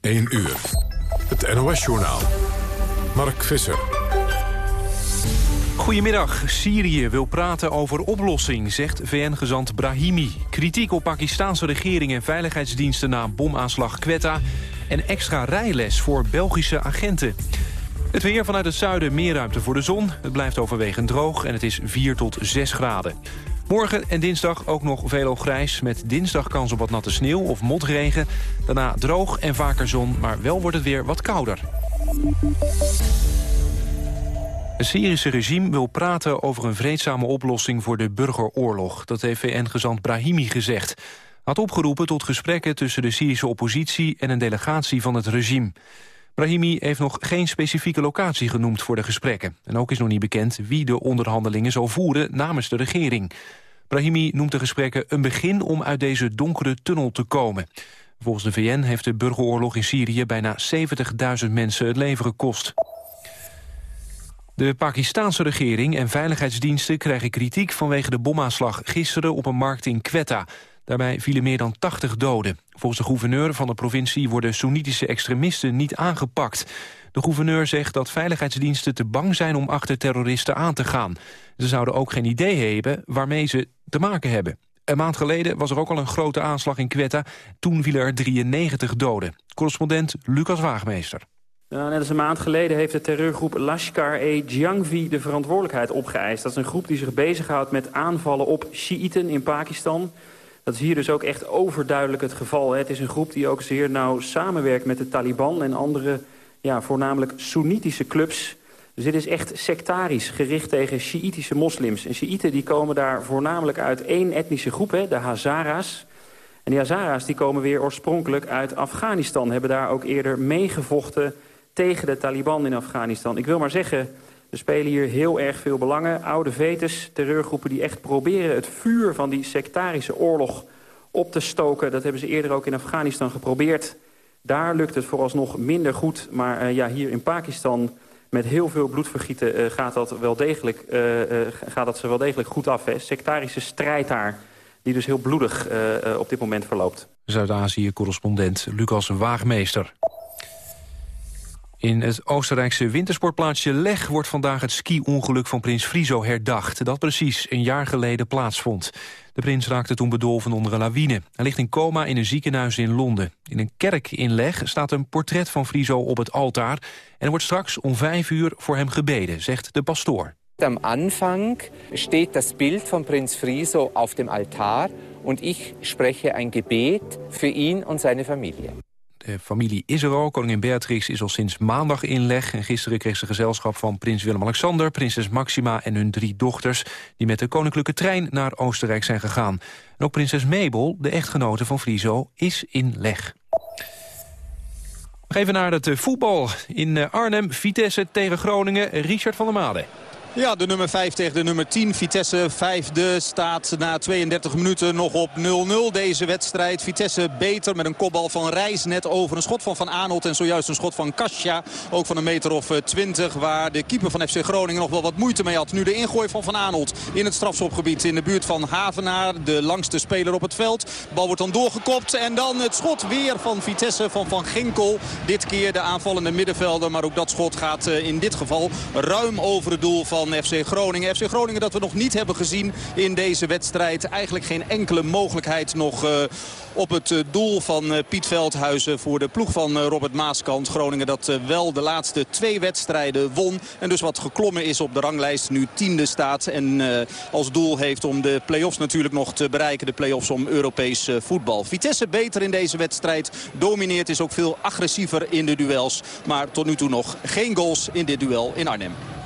1 uur. Het NOS-journaal. Mark Visser. Goedemiddag. Syrië wil praten over oplossing, zegt VN-gezant Brahimi. Kritiek op Pakistanse regering en veiligheidsdiensten na bomaanslag Quetta... en extra rijles voor Belgische agenten. Het weer vanuit het zuiden meer ruimte voor de zon. Het blijft overwegend droog en het is 4 tot 6 graden. Morgen en dinsdag ook nog veel grijs... met dinsdag kans op wat natte sneeuw of motregen. Daarna droog en vaker zon, maar wel wordt het weer wat kouder. Het Syrische regime wil praten over een vreedzame oplossing voor de burgeroorlog. Dat heeft VN-gezant Brahimi gezegd. Had opgeroepen tot gesprekken tussen de Syrische oppositie en een delegatie van het regime. Brahimi heeft nog geen specifieke locatie genoemd voor de gesprekken. En ook is nog niet bekend wie de onderhandelingen zal voeren namens de regering. Brahimi noemt de gesprekken een begin om uit deze donkere tunnel te komen. Volgens de VN heeft de burgeroorlog in Syrië bijna 70.000 mensen het leven gekost. De Pakistanse regering en veiligheidsdiensten krijgen kritiek vanwege de bomaanslag gisteren op een markt in Quetta. Daarbij vielen meer dan 80 doden. Volgens de gouverneur van de provincie worden Soenitische extremisten niet aangepakt. De gouverneur zegt dat veiligheidsdiensten te bang zijn om achter terroristen aan te gaan. Ze zouden ook geen idee hebben waarmee ze te maken hebben. Een maand geleden was er ook al een grote aanslag in Quetta. Toen vielen er 93 doden. Correspondent Lucas Waagmeester. net als een maand geleden heeft de terreurgroep Lashkar-e-Jhangvi de verantwoordelijkheid opgeëist. Dat is een groep die zich bezighoudt met aanvallen op Shiiten in Pakistan. Dat is hier dus ook echt overduidelijk het geval. Het is een groep die ook zeer nauw samenwerkt met de Taliban... en andere, ja, voornamelijk Soenitische clubs. Dus dit is echt sectarisch, gericht tegen Sjiitische moslims. En Sjiiten die komen daar voornamelijk uit één etnische groep, hè, de Hazara's. En die Hazara's die komen weer oorspronkelijk uit Afghanistan. Hebben daar ook eerder meegevochten tegen de Taliban in Afghanistan. Ik wil maar zeggen, er spelen hier heel erg veel belangen. Oude vetes, terreurgroepen die echt proberen het vuur van die sectarische oorlog op te stoken. Dat hebben ze eerder ook in Afghanistan geprobeerd. Daar lukt het vooralsnog minder goed. Maar uh, ja, hier in Pakistan met heel veel bloedvergieten uh, gaat, dat wel degelijk, uh, gaat dat ze wel degelijk goed af. Sectarische strijd daar, die dus heel bloedig op dit moment verloopt. Zuid-Azië-correspondent Lucas Waagmeester. In het Oostenrijkse wintersportplaatsje Leg wordt vandaag het ski-ongeluk van prins Friso herdacht. Dat precies een jaar geleden plaatsvond. De prins raakte toen bedolven onder een lawine. Hij ligt in coma in een ziekenhuis in Londen. In een kerk in Leg staat een portret van Friso op het altaar. En er wordt straks om vijf uur voor hem gebeden, zegt de pastoor. Am Anfang steht das Bild von Prinz Friso auf dem Altar und ich spreche ein Gebet für ihn und seine Familie. De familie is er al. Koningin Beatrix is al sinds maandag in leg. En gisteren kreeg ze gezelschap van prins Willem-Alexander... prinses Maxima en hun drie dochters... die met de koninklijke trein naar Oostenrijk zijn gegaan. En ook prinses Mabel, de echtgenote van Friso, is in leg. Even naar het voetbal. In eh, Arnhem, Vitesse tegen Groningen, Richard van der Made. Ja, de nummer 5 tegen de nummer 10. Vitesse vijfde staat na 32 minuten nog op 0-0 deze wedstrijd. Vitesse beter met een kopbal van Reis net over. Een schot van Van Aanholt en zojuist een schot van Kasia. Ook van een meter of 20 waar de keeper van FC Groningen nog wel wat moeite mee had. Nu de ingooi van Van Aanholt in het strafschopgebied in de buurt van Havenaar. De langste speler op het veld. Bal wordt dan doorgekopt en dan het schot weer van Vitesse van Van Ginkel. Dit keer de aanvallende middenvelder. Maar ook dat schot gaat eh, in dit geval ruim over het doel van van FC Groningen. FC Groningen dat we nog niet hebben gezien in deze wedstrijd. Eigenlijk geen enkele mogelijkheid nog... Uh, op het eh, doel van eh, Piet Veldhuizen voor de ploeg van Robert Maaskant. Groningen dat wel de laatste twee wedstrijden won. En dus wat geklommen is op de ranglijst. Nu tiende staat en als doel heeft om de play-offs natuurlijk nog te bereiken. De play-offs om Europees voetbal. Vitesse beter in deze wedstrijd. Domineert is ook veel agressiever in de duels. Maar tot nu toe nog geen goals in dit duel in Arnhem.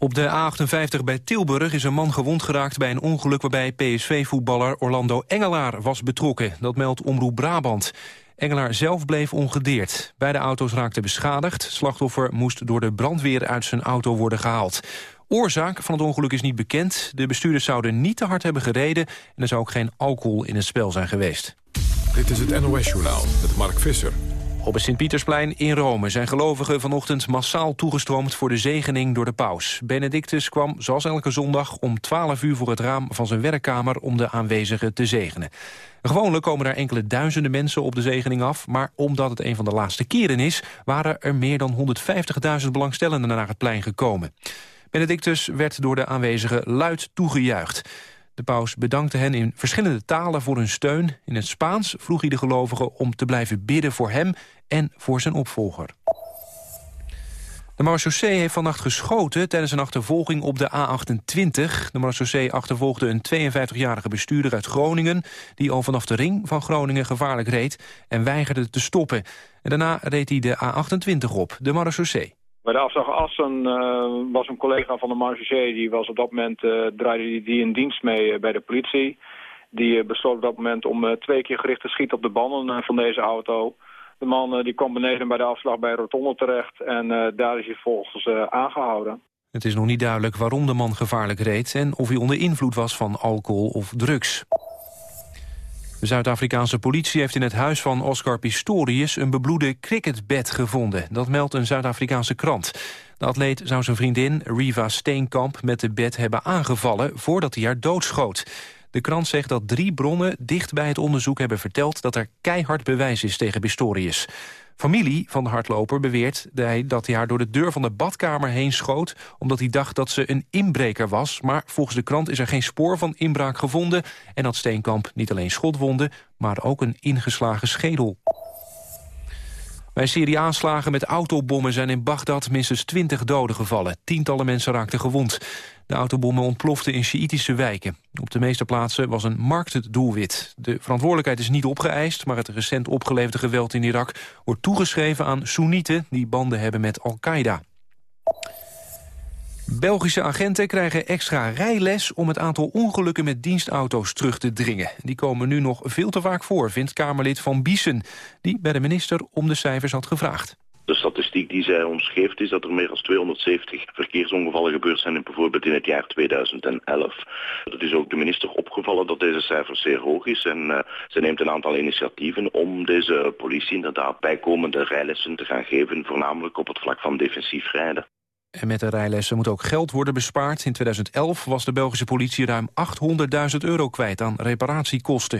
Op de A58 bij Tilburg is een man gewond geraakt bij een ongeluk... waarbij PSV-voetballer Orlando Engelaar was betrokken. Dat meldt Omroep Brabant. Engelaar zelf bleef ongedeerd. Beide auto's raakten beschadigd. slachtoffer moest door de brandweer uit zijn auto worden gehaald. Oorzaak van het ongeluk is niet bekend. De bestuurders zouden niet te hard hebben gereden... en er zou ook geen alcohol in het spel zijn geweest. Dit is het NOS-journaal met Mark Visser. Op het Sint-Pietersplein in Rome zijn gelovigen vanochtend massaal toegestroomd voor de zegening door de paus. Benedictus kwam, zoals elke zondag, om 12 uur voor het raam van zijn werkkamer om de aanwezigen te zegenen. Gewoonlijk komen er enkele duizenden mensen op de zegening af, maar omdat het een van de laatste keren is, waren er meer dan 150.000 belangstellenden naar het plein gekomen. Benedictus werd door de aanwezigen luid toegejuicht. De paus bedankte hen in verschillende talen voor hun steun. In het Spaans vroeg hij de gelovigen om te blijven bidden voor hem en voor zijn opvolger. De marechaussee heeft vannacht geschoten tijdens een achtervolging op de A28. De marechaussee achtervolgde een 52-jarige bestuurder uit Groningen... die al vanaf de ring van Groningen gevaarlijk reed en weigerde te stoppen. En daarna reed hij de A28 op, de marechaussee. Bij de afslag Assen uh, was een collega van de marechaussee, die was op dat moment, uh, draaide die in dienst mee uh, bij de politie. Die besloot op dat moment om twee keer gericht te schieten op de banden van deze auto. De man die kwam beneden bij de afslag bij Rotonde terecht en daar is hij volgens aangehouden. Het is nog niet duidelijk waarom de man gevaarlijk reed en of hij onder invloed was van alcohol of drugs. De Zuid-Afrikaanse politie heeft in het huis van Oscar Pistorius... een bebloede cricketbed gevonden. Dat meldt een Zuid-Afrikaanse krant. De atleet zou zijn vriendin Riva Steenkamp met de bed hebben aangevallen... voordat hij haar doodschoot. De krant zegt dat drie bronnen dicht bij het onderzoek hebben verteld... dat er keihard bewijs is tegen Pistorius. Familie van de hardloper beweert dat hij haar door de deur van de badkamer heen schoot... omdat hij dacht dat ze een inbreker was. Maar volgens de krant is er geen spoor van inbraak gevonden... en had Steenkamp niet alleen schotwonden, maar ook een ingeslagen schedel. Bij serie aanslagen met autobommen zijn in Bagdad minstens 20 doden gevallen. Tientallen mensen raakten gewond. De autobommen ontploften in Sjiitische wijken. Op de meeste plaatsen was een markt het doelwit. De verantwoordelijkheid is niet opgeëist... maar het recent opgeleverde geweld in Irak wordt toegeschreven aan Soenieten... die banden hebben met Al-Qaeda. Belgische agenten krijgen extra rijles om het aantal ongelukken met dienstauto's terug te dringen. Die komen nu nog veel te vaak voor, vindt Kamerlid Van Biesen, die bij de minister om de cijfers had gevraagd. De statistiek die zij omschreef is dat er meer dan 270 verkeersongevallen gebeurd zijn bijvoorbeeld in het jaar 2011. Het is ook de minister opgevallen dat deze cijfer zeer hoog is en uh, ze neemt een aantal initiatieven om deze politie inderdaad bijkomende rijlessen te gaan geven, voornamelijk op het vlak van defensief rijden. En met de rijlessen moet ook geld worden bespaard. In 2011 was de Belgische politie ruim 800.000 euro kwijt aan reparatiekosten.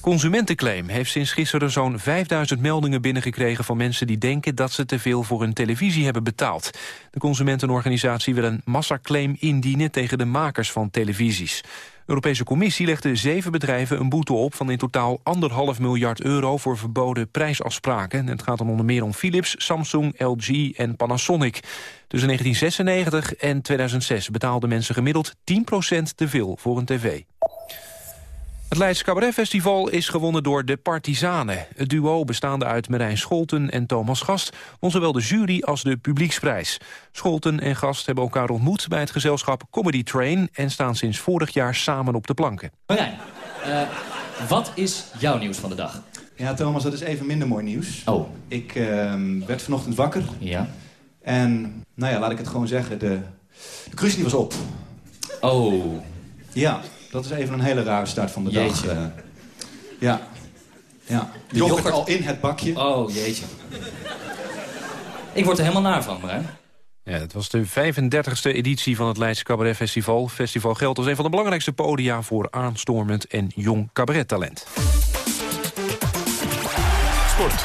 Consumentenclaim heeft sinds gisteren zo'n 5000 meldingen binnengekregen van mensen die denken dat ze te veel voor hun televisie hebben betaald. De consumentenorganisatie wil een massaclaim indienen tegen de makers van televisies. De Europese Commissie legde zeven bedrijven een boete op... van in totaal anderhalf miljard euro voor verboden prijsafspraken. Het gaat dan onder meer om Philips, Samsung, LG en Panasonic. Tussen 1996 en 2006 betaalden mensen gemiddeld 10% te veel voor een tv. Het Leids Cabaret Festival is gewonnen door de Partizanen. Het duo bestaande uit Marijn Scholten en Thomas Gast... won zowel de jury als de publieksprijs. Scholten en Gast hebben elkaar ontmoet bij het gezelschap Comedy Train... en staan sinds vorig jaar samen op de planken. Marijn, uh, wat is jouw nieuws van de dag? Ja, Thomas, dat is even minder mooi nieuws. Oh. Ik uh, werd vanochtend wakker. Ja. En, nou ja, laat ik het gewoon zeggen, de, de crucie was op. Oh. Ja. Dat is even een hele rare start van de jeetje. dag. Uh, ja. Ja. De yoghurt, yoghurt al in het bakje. Oh, jeetje. Ik word er helemaal naar van, Marijn. Ja, het was de 35e editie van het Leidse Cabaret Festival. Festival geldt als een van de belangrijkste podia... voor aanstormend en jong cabarettalent. Sport.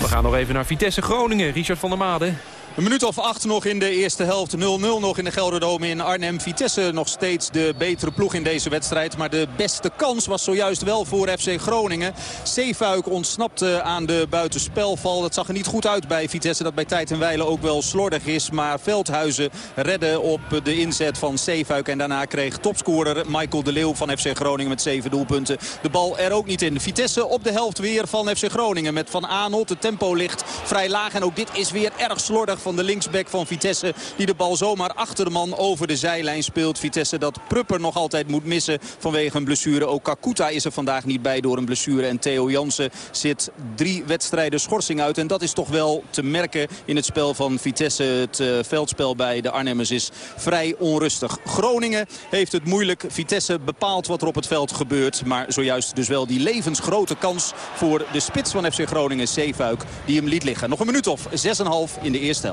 We gaan nog even naar Vitesse Groningen. Richard van der Made. Een minuut of acht nog in de eerste helft. 0-0 nog in de Gelderdome in Arnhem. Vitesse nog steeds de betere ploeg in deze wedstrijd. Maar de beste kans was zojuist wel voor FC Groningen. Zeefuik ontsnapte aan de buitenspelval. Dat zag er niet goed uit bij Vitesse. Dat bij tijd en wijle ook wel slordig is. Maar Veldhuizen redde op de inzet van Zeefuik. En daarna kreeg topscorer Michael de Leeuw van FC Groningen met zeven doelpunten. De bal er ook niet in. Vitesse op de helft weer van FC Groningen. Met Van Aanholt. Het tempo ligt vrij laag. En ook dit is weer erg slordig van de linksback van Vitesse. Die de bal zomaar achter de man over de zijlijn speelt. Vitesse dat Prupper nog altijd moet missen vanwege een blessure. Ook Kakuta is er vandaag niet bij door een blessure. En Theo Jansen zit drie wedstrijden schorsing uit. En dat is toch wel te merken in het spel van Vitesse. Het uh, veldspel bij de Arnhemmers is vrij onrustig. Groningen heeft het moeilijk. Vitesse bepaalt wat er op het veld gebeurt. Maar zojuist dus wel die levensgrote kans voor de spits van FC Groningen, Zeefuik, die hem liet liggen. Nog een minuut of 6,5 in de eerste.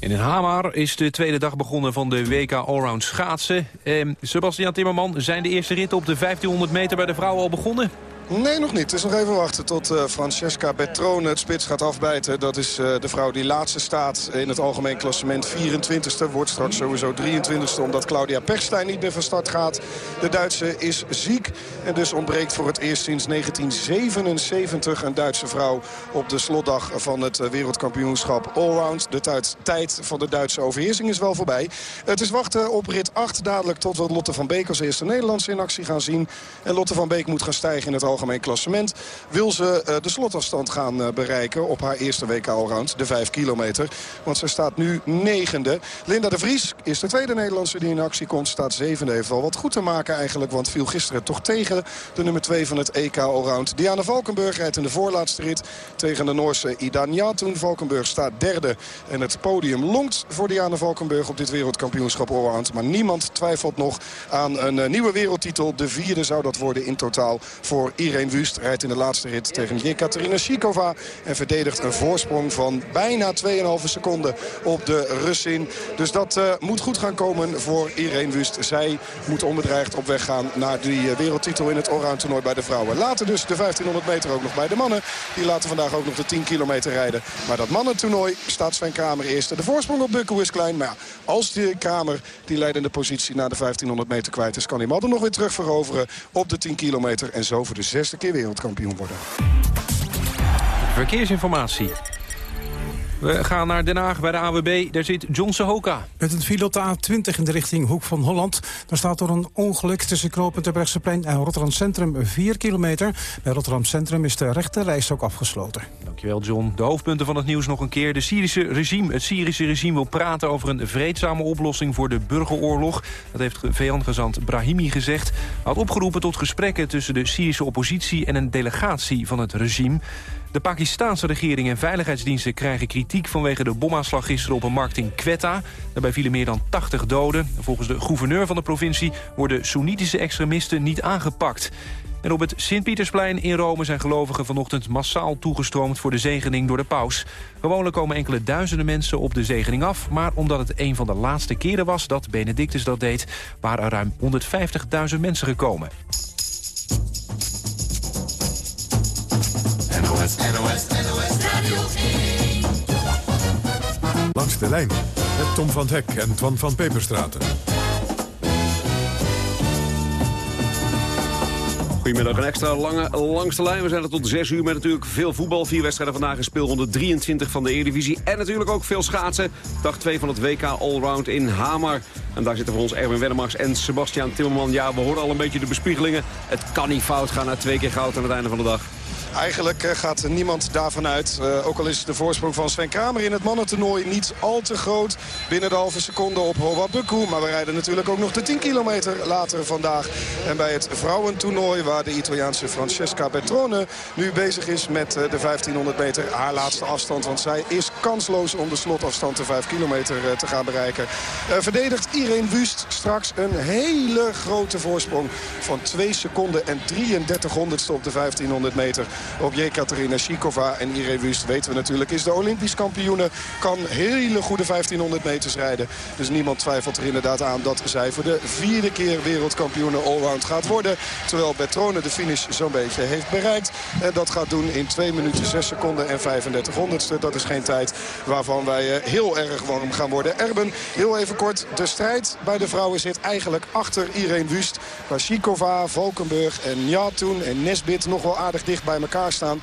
In Hamar is de tweede dag begonnen van de WK Allround schaatsen. Eh, Sebastian Timmerman, zijn de eerste ritten op de 1500 meter bij de vrouwen al begonnen? Nee, nog niet. Het is nog even wachten tot uh, Francesca Bertrone het spits gaat afbijten. Dat is uh, de vrouw die laatste staat in het algemeen klassement. 24ste, wordt straks sowieso 23ste... omdat Claudia Perstijn niet meer van start gaat. De Duitse is ziek en dus ontbreekt voor het eerst sinds 1977... een Duitse vrouw op de slotdag van het uh, wereldkampioenschap Allround. De tijd van de Duitse overheersing is wel voorbij. Het is wachten op rit 8 dadelijk tot we Lotte van Beek als eerste Nederlandse in actie gaan zien. En Lotte van Beek moet gaan stijgen in het algemeen algemeen klassement... wil ze uh, de slotafstand gaan uh, bereiken op haar eerste WK Allround. De 5 kilometer. Want ze staat nu negende. Linda de Vries is de tweede Nederlandse die in actie komt. Staat zevende. Heeft wel wat goed te maken eigenlijk. Want viel gisteren toch tegen de nummer 2 van het EK Allround. Diana Valkenburg rijdt in de voorlaatste rit tegen de Noorse Ida Toen Valkenburg staat derde. En het podium longt voor Diana Valkenburg op dit wereldkampioenschap Allround. Maar niemand twijfelt nog aan een uh, nieuwe wereldtitel. De vierde zou dat worden in totaal voor Wust rijdt in de laatste rit tegen Jekaterina Shikova. En verdedigt een voorsprong van bijna 2,5 seconden op de Russin. Dus dat uh, moet goed gaan komen voor Irene Wust. Zij moet onbedreigd op weg gaan naar die wereldtitel in het Oranje toernooi bij de vrouwen. Later dus de 1500 meter ook nog bij de mannen. Die laten vandaag ook nog de 10 kilometer rijden. Maar dat mannentoernooi staat Sven Kramer eerste. De voorsprong op Bukko is klein. Maar ja, als die Kramer die leidende positie na de 1500 meter kwijt is... kan hij Madden nog weer terug veroveren op de 10 kilometer. En zo voor de zesde keer wereldkampioen worden. Verkeersinformatie. We gaan naar Den Haag bij de AWB. Daar zit John Sehoka. Met een file op de A20 in de richting Hoek van Holland. Daar staat er een ongeluk tussen Terbrechtseplein en Rotterdam Centrum 4 kilometer. Bij Rotterdam Centrum is de rechte reis ook afgesloten. Dankjewel John. De hoofdpunten van het nieuws nog een keer. De Syrische regime, het Syrische regime wil praten over een vreedzame oplossing voor de burgeroorlog. Dat heeft VN-gezant Brahimi gezegd. Hij had opgeroepen tot gesprekken tussen de Syrische oppositie en een delegatie van het regime. De Pakistanse regering en veiligheidsdiensten krijgen kritiek... vanwege de bomaanslag gisteren op een markt in Quetta. Daarbij vielen meer dan 80 doden. Volgens de gouverneur van de provincie worden Soenitische extremisten niet aangepakt. En op het Sint-Pietersplein in Rome zijn gelovigen vanochtend massaal toegestroomd voor de zegening door de paus. Gewoonlijk komen enkele duizenden mensen op de zegening af, maar omdat het een van de laatste keren was dat Benedictus dat deed, waren er ruim 150.000 mensen gekomen. NOS, NOS, NOS Radio 1. Langs de lijn met Tom van Hek en Twan van Peperstraten. Goedemiddag, een extra lange langste lijn. We zijn er tot 6 uur met natuurlijk veel voetbal. Vier wedstrijden vandaag in speelronde 23 van de Eredivisie. En natuurlijk ook veel schaatsen. Dag 2 van het WK Allround in Hamar. En daar zitten voor ons Erwin Wennemars en Sebastian Timmerman. Ja, we horen al een beetje de bespiegelingen. Het kan niet fout gaan na twee keer goud aan het einde van de dag. Eigenlijk eh, gaat niemand daarvan uit. Uh, ook al is de voorsprong van Sven Kramer in het mannentoernooi niet al te groot. Binnen de halve seconde op Bukku. Maar we rijden natuurlijk ook nog de 10 kilometer later vandaag. En bij het vrouwentoernooi waar de Italiaanse Francesca Bertrone nu bezig is met uh, de 1500 meter. Haar laatste afstand, want zij is kansloos om de slotafstand de 5 kilometer te gaan bereiken. verdedigt Irene Wust straks een hele grote voorsprong van 2 seconden en 33 honderdste op de 1500 meter op Jekaterina Shikova. En Irene Wust, weten we natuurlijk, is de Olympisch kampioene. Kan hele goede 1500 meters rijden. Dus niemand twijfelt er inderdaad aan dat zij voor de vierde keer wereldkampioene allround gaat worden. Terwijl Bertrone de finish zo'n beetje heeft bereikt. En dat gaat doen in 2 minuten 6 seconden en 35 honderdste. Dat is geen tijd waarvan wij eh, heel erg warm gaan worden. Erben, heel even kort. De strijd bij de vrouwen zit eigenlijk achter Irene Wust. Shikova, Valkenburg en Njatoen en Nesbit nog wel aardig dicht bij elkaar staan.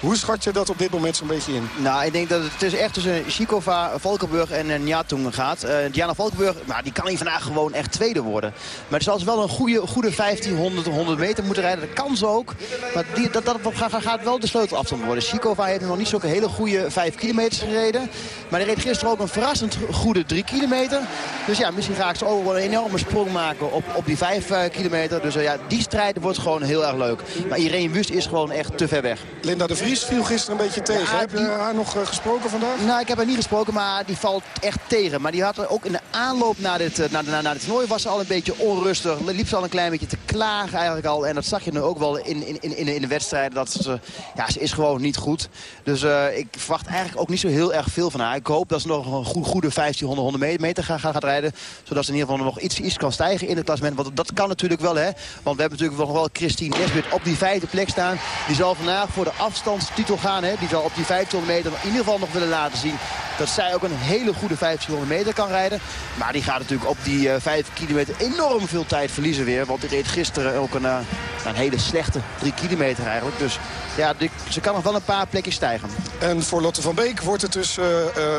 Hoe schat je dat op dit moment zo'n beetje in? Nou, ik denk dat het tussen, echt tussen Chikova, Valkenburg en uh, Njatung gaat. Uh, Diana Valkenburg, nou, die kan hier vandaag gewoon echt tweede worden. Maar het zal wel een goede, goede 1500, 100 meter moeten rijden. Dat kan ze ook. Maar die, dat, dat gaat, gaat wel de sleutelafstand worden. Chikova heeft nog niet zo'n hele goede 5 kilometer gereden. Maar die reed gisteren ook een verrassend goede 3 kilometer. Dus ja, misschien ga ik ze ook wel een enorme sprong maken op, op die 5 uh, kilometer. Dus ja, die strijd wordt gewoon heel erg leuk. Maar Irene Wust is gewoon echt te ver weg. Linda de Vries viel gisteren een beetje tegen. Ja, heb je haar nog uh, gesproken vandaag? Nou, ik heb haar niet gesproken, maar die valt echt tegen. Maar die had er ook in de aanloop naar, dit, uh, naar, naar, naar het toernooi was ze al een beetje onrustig. Liep ze al een klein beetje te klagen eigenlijk al. En dat zag je nu ook wel in, in, in, in de wedstrijden. Dat ze, ja, ze is gewoon niet goed. Dus uh, ik verwacht eigenlijk ook niet zo heel erg veel van haar. Ik hoop dat ze nog een goede, goede 1500 meter gaat, gaat rijden. Zodat ze in ieder geval nog iets, iets kan stijgen in het klassement. Want dat kan natuurlijk wel, hè. Want we hebben natuurlijk nog wel Christine Nesbit op die vijfde plek staan. Die zal vandaag voor de afstandstitel gaan, hè. Die zal op die 1500 meter in ieder geval nog willen laten zien... dat zij ook een hele goede 1500 meter kan rijden. Maar die gaat natuurlijk op die uh, 5 kilometer enorm veel tijd verliezen weer. Want die reed gisteren ook een, uh, een hele slechte 3 kilometer eigenlijk. Dus ja, die, ze kan nog wel een paar plekjes stijgen. En voor Lotte van Beek wordt het dus uh,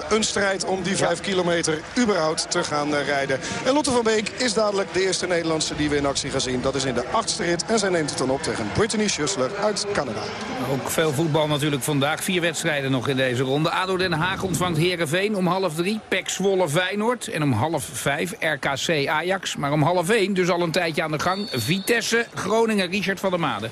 een strijd om die 5 ja. kilometer überhaupt te gaan rijden. En Lotte van Beek is dadelijk de eerste Nederlandse die we in actie gaan zien. Dat is in de achtste rit. En zij neemt het dan op tegen Brittany Schussler uit Canada. Ook veel voetbal natuurlijk vandaag. Vier wedstrijden nog in deze ronde. ADO Den Haag ontvangt Herenveen om half drie. PEC Zwolle Feyenoord. En om half vijf RKC Ajax. Maar om half één, dus al een tijdje aan de gang. Vitesse Groningen Richard van der Made.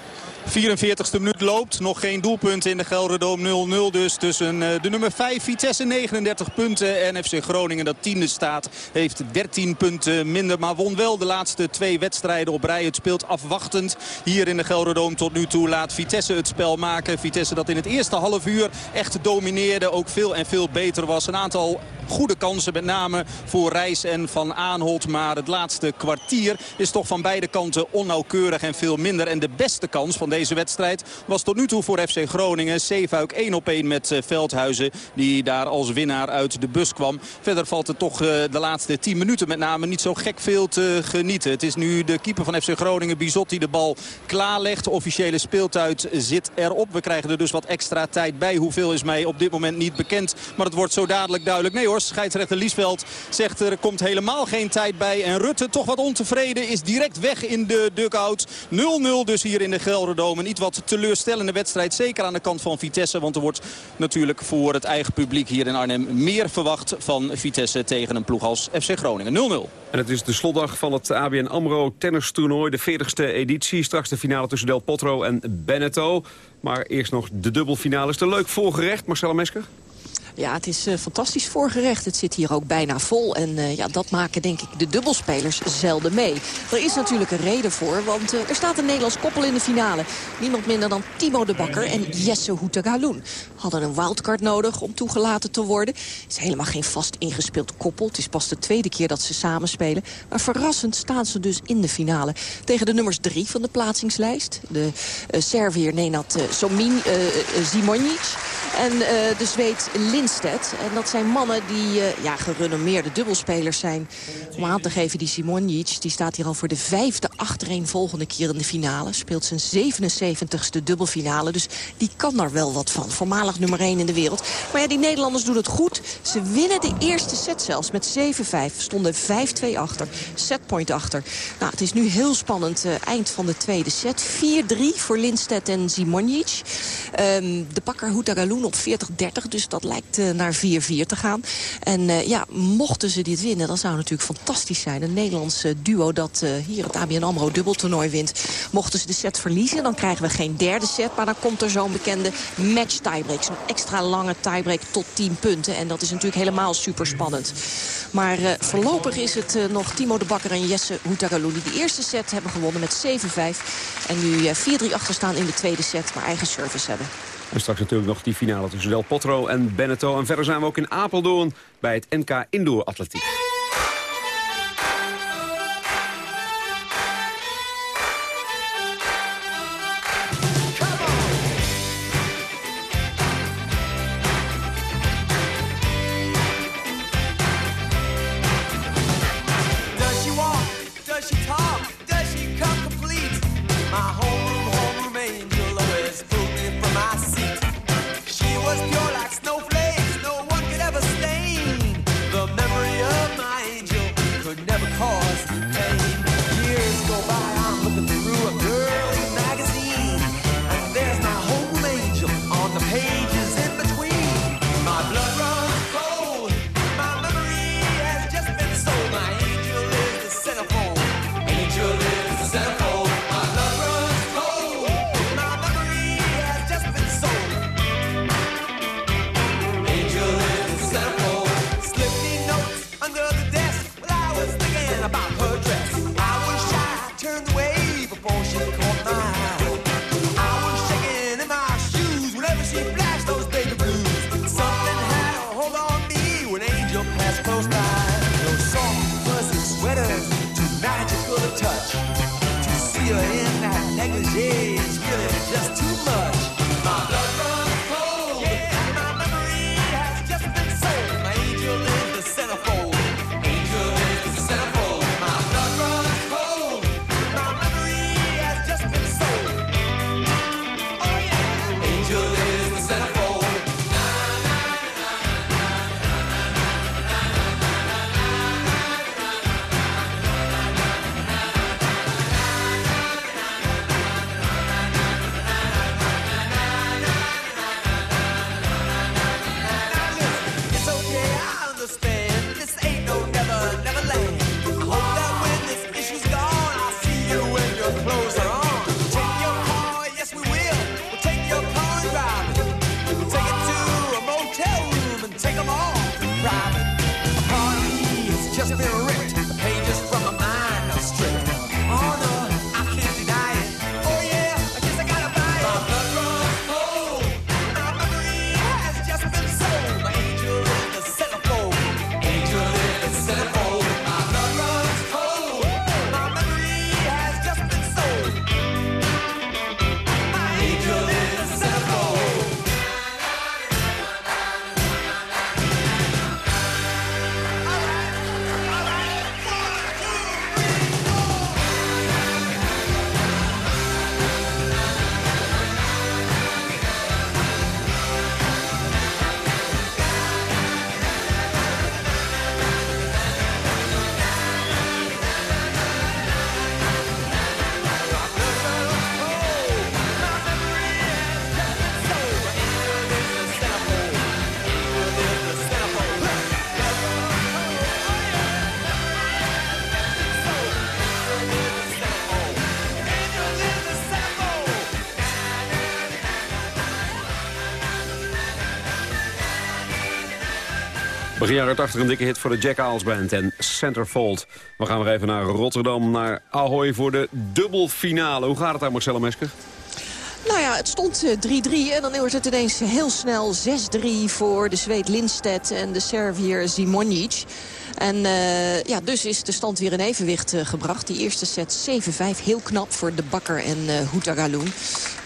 44ste minuut loopt. Nog geen doelpunten in de Gelderdoom 0-0 dus. Tussen de nummer 5 Vitesse 39 punten en FC Groningen dat tiende staat. Heeft 13 punten minder. Maar won wel de laatste twee wedstrijden op rij. Het speelt afwachtend hier in de Gelderdoom tot nu toe. Laat Vitesse het spel maken. Vitesse dat in het eerste half uur echt domineerde. Ook veel en veel beter was. Een aantal goede kansen met name voor Reis en Van Aanholt. Maar het laatste kwartier is toch van beide kanten onnauwkeurig en veel minder. En de beste kans van deze wedstrijd was tot nu toe voor FC Groningen. Zeefuik 1 op 1 met Veldhuizen die daar als winnaar uit de bus kwam. Verder valt het toch de laatste 10 minuten met name niet zo gek veel te genieten. Het is nu de keeper van FC Groningen, Bizot, die de bal klaarlegt. Officiële speeltijd zit erop. We krijgen er dus wat extra tijd bij. Hoeveel is mij op dit moment niet bekend. Maar het wordt zo dadelijk duidelijk. Nee hoor, scheidsrechter Liesveld zegt er komt helemaal geen tijd bij. En Rutte, toch wat ontevreden, is direct weg in de dugout. 0-0 dus hier in de Gelderdoom. Een iets wat teleurstellende wedstrijd. Zeker aan de kant van Vitesse. Want er wordt natuurlijk voor het eigen publiek hier in Arnhem meer verwacht van Vitesse tegen een ploeg als FC Groningen. 0-0. En het is de slotdag van het ABN AMRO tennistoernooi. De 40ste editie. Straks de finale tussen Del Potro en Benetto. Maar eerst nog de dubbelfinale. Is er leuk voorgerecht, Marcella Mesker? Ja, het is uh, fantastisch voorgerecht. Het zit hier ook bijna vol. En uh, ja, dat maken denk ik de dubbelspelers zelden mee. Er is natuurlijk een reden voor, want uh, er staat een Nederlands koppel in de finale. Niemand minder dan Timo de Bakker en Jesse Hoetegaloen. Hadden een wildcard nodig om toegelaten te worden. Het is helemaal geen vast ingespeeld koppel. Het is pas de tweede keer dat ze samenspelen. Maar verrassend staan ze dus in de finale. Tegen de nummers drie van de plaatsingslijst. De Serviër Nenad Somin Zimonjic. En de Zweed En dat zijn mannen die uh, ja, gerenommeerde dubbelspelers zijn. Om aan te geven, die Simonjic die staat hier al voor de vijfde achtereenvolgende keer in de finale. Speelt zijn 77ste dubbelfinale. Dus die kan daar wel wat van. Voormalig nummer 1 in de wereld. Maar ja, die Nederlanders doen het goed. Ze winnen de eerste set zelfs met 7-5. Stonden 5-2 achter. Setpoint achter. Nou, het is nu heel spannend. Uh, eind van de tweede set. 4-3 voor Lindstedt en Simonjic. Um, de pakker Houtagaloen op 40-30. Dus dat lijkt uh, naar 4-4 te gaan. En uh, ja, mochten ze dit winnen, dan zou het natuurlijk fantastisch zijn. Een Nederlands uh, duo dat hier het ABN AMRO dubbeltoernooi wint. Mochten ze de set verliezen, dan krijgen we geen derde set. Maar dan komt er zo'n bekende match tiebreak. Zo'n extra lange tiebreak tot 10 punten. En dat is natuurlijk helemaal super spannend. Maar voorlopig is het nog Timo de Bakker en Jesse Houtagaloen... die de eerste set hebben gewonnen met 7-5. En nu 4-3 achterstaan in de tweede set, maar eigen service hebben. En straks natuurlijk nog die finale tussen Del Potro en Benetto. En verder zijn we ook in Apeldoorn bij het NK Indoor Atletiek. Begin jaren 80 een dikke hit voor de Jack Aals Band en Centerfold. We gaan weer even naar Rotterdam, naar Ahoy voor de dubbelfinale. Hoe gaat het daar, Marcella Mesker? Nou ja, het stond eh, 3-3 en dan wordt het ineens heel snel 6-3 voor de Zweed Lindstedt en de Servier Zimonjic. En eh, ja, dus is de stand weer in evenwicht eh, gebracht. Die eerste set 7-5, heel knap voor de Bakker en uh, Houtagaloen.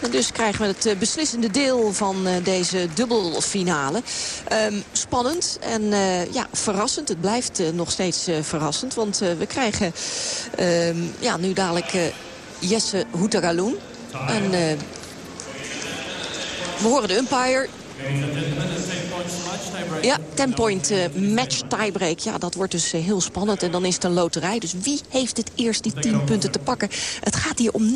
En dus krijgen we het beslissende deel van deze dubbelfinale. Um, spannend en ja, verrassend. Het blijft nog steeds verrassend. Want we krijgen um, ja, nu dadelijk Jesse Houtagaloen. En we horen de umpire. Ja, 10-point uh, match tiebreak. Ja, dat wordt dus uh, heel spannend. En dan is het een loterij. Dus wie heeft het eerst die 10 punten te pakken? Het gaat hier om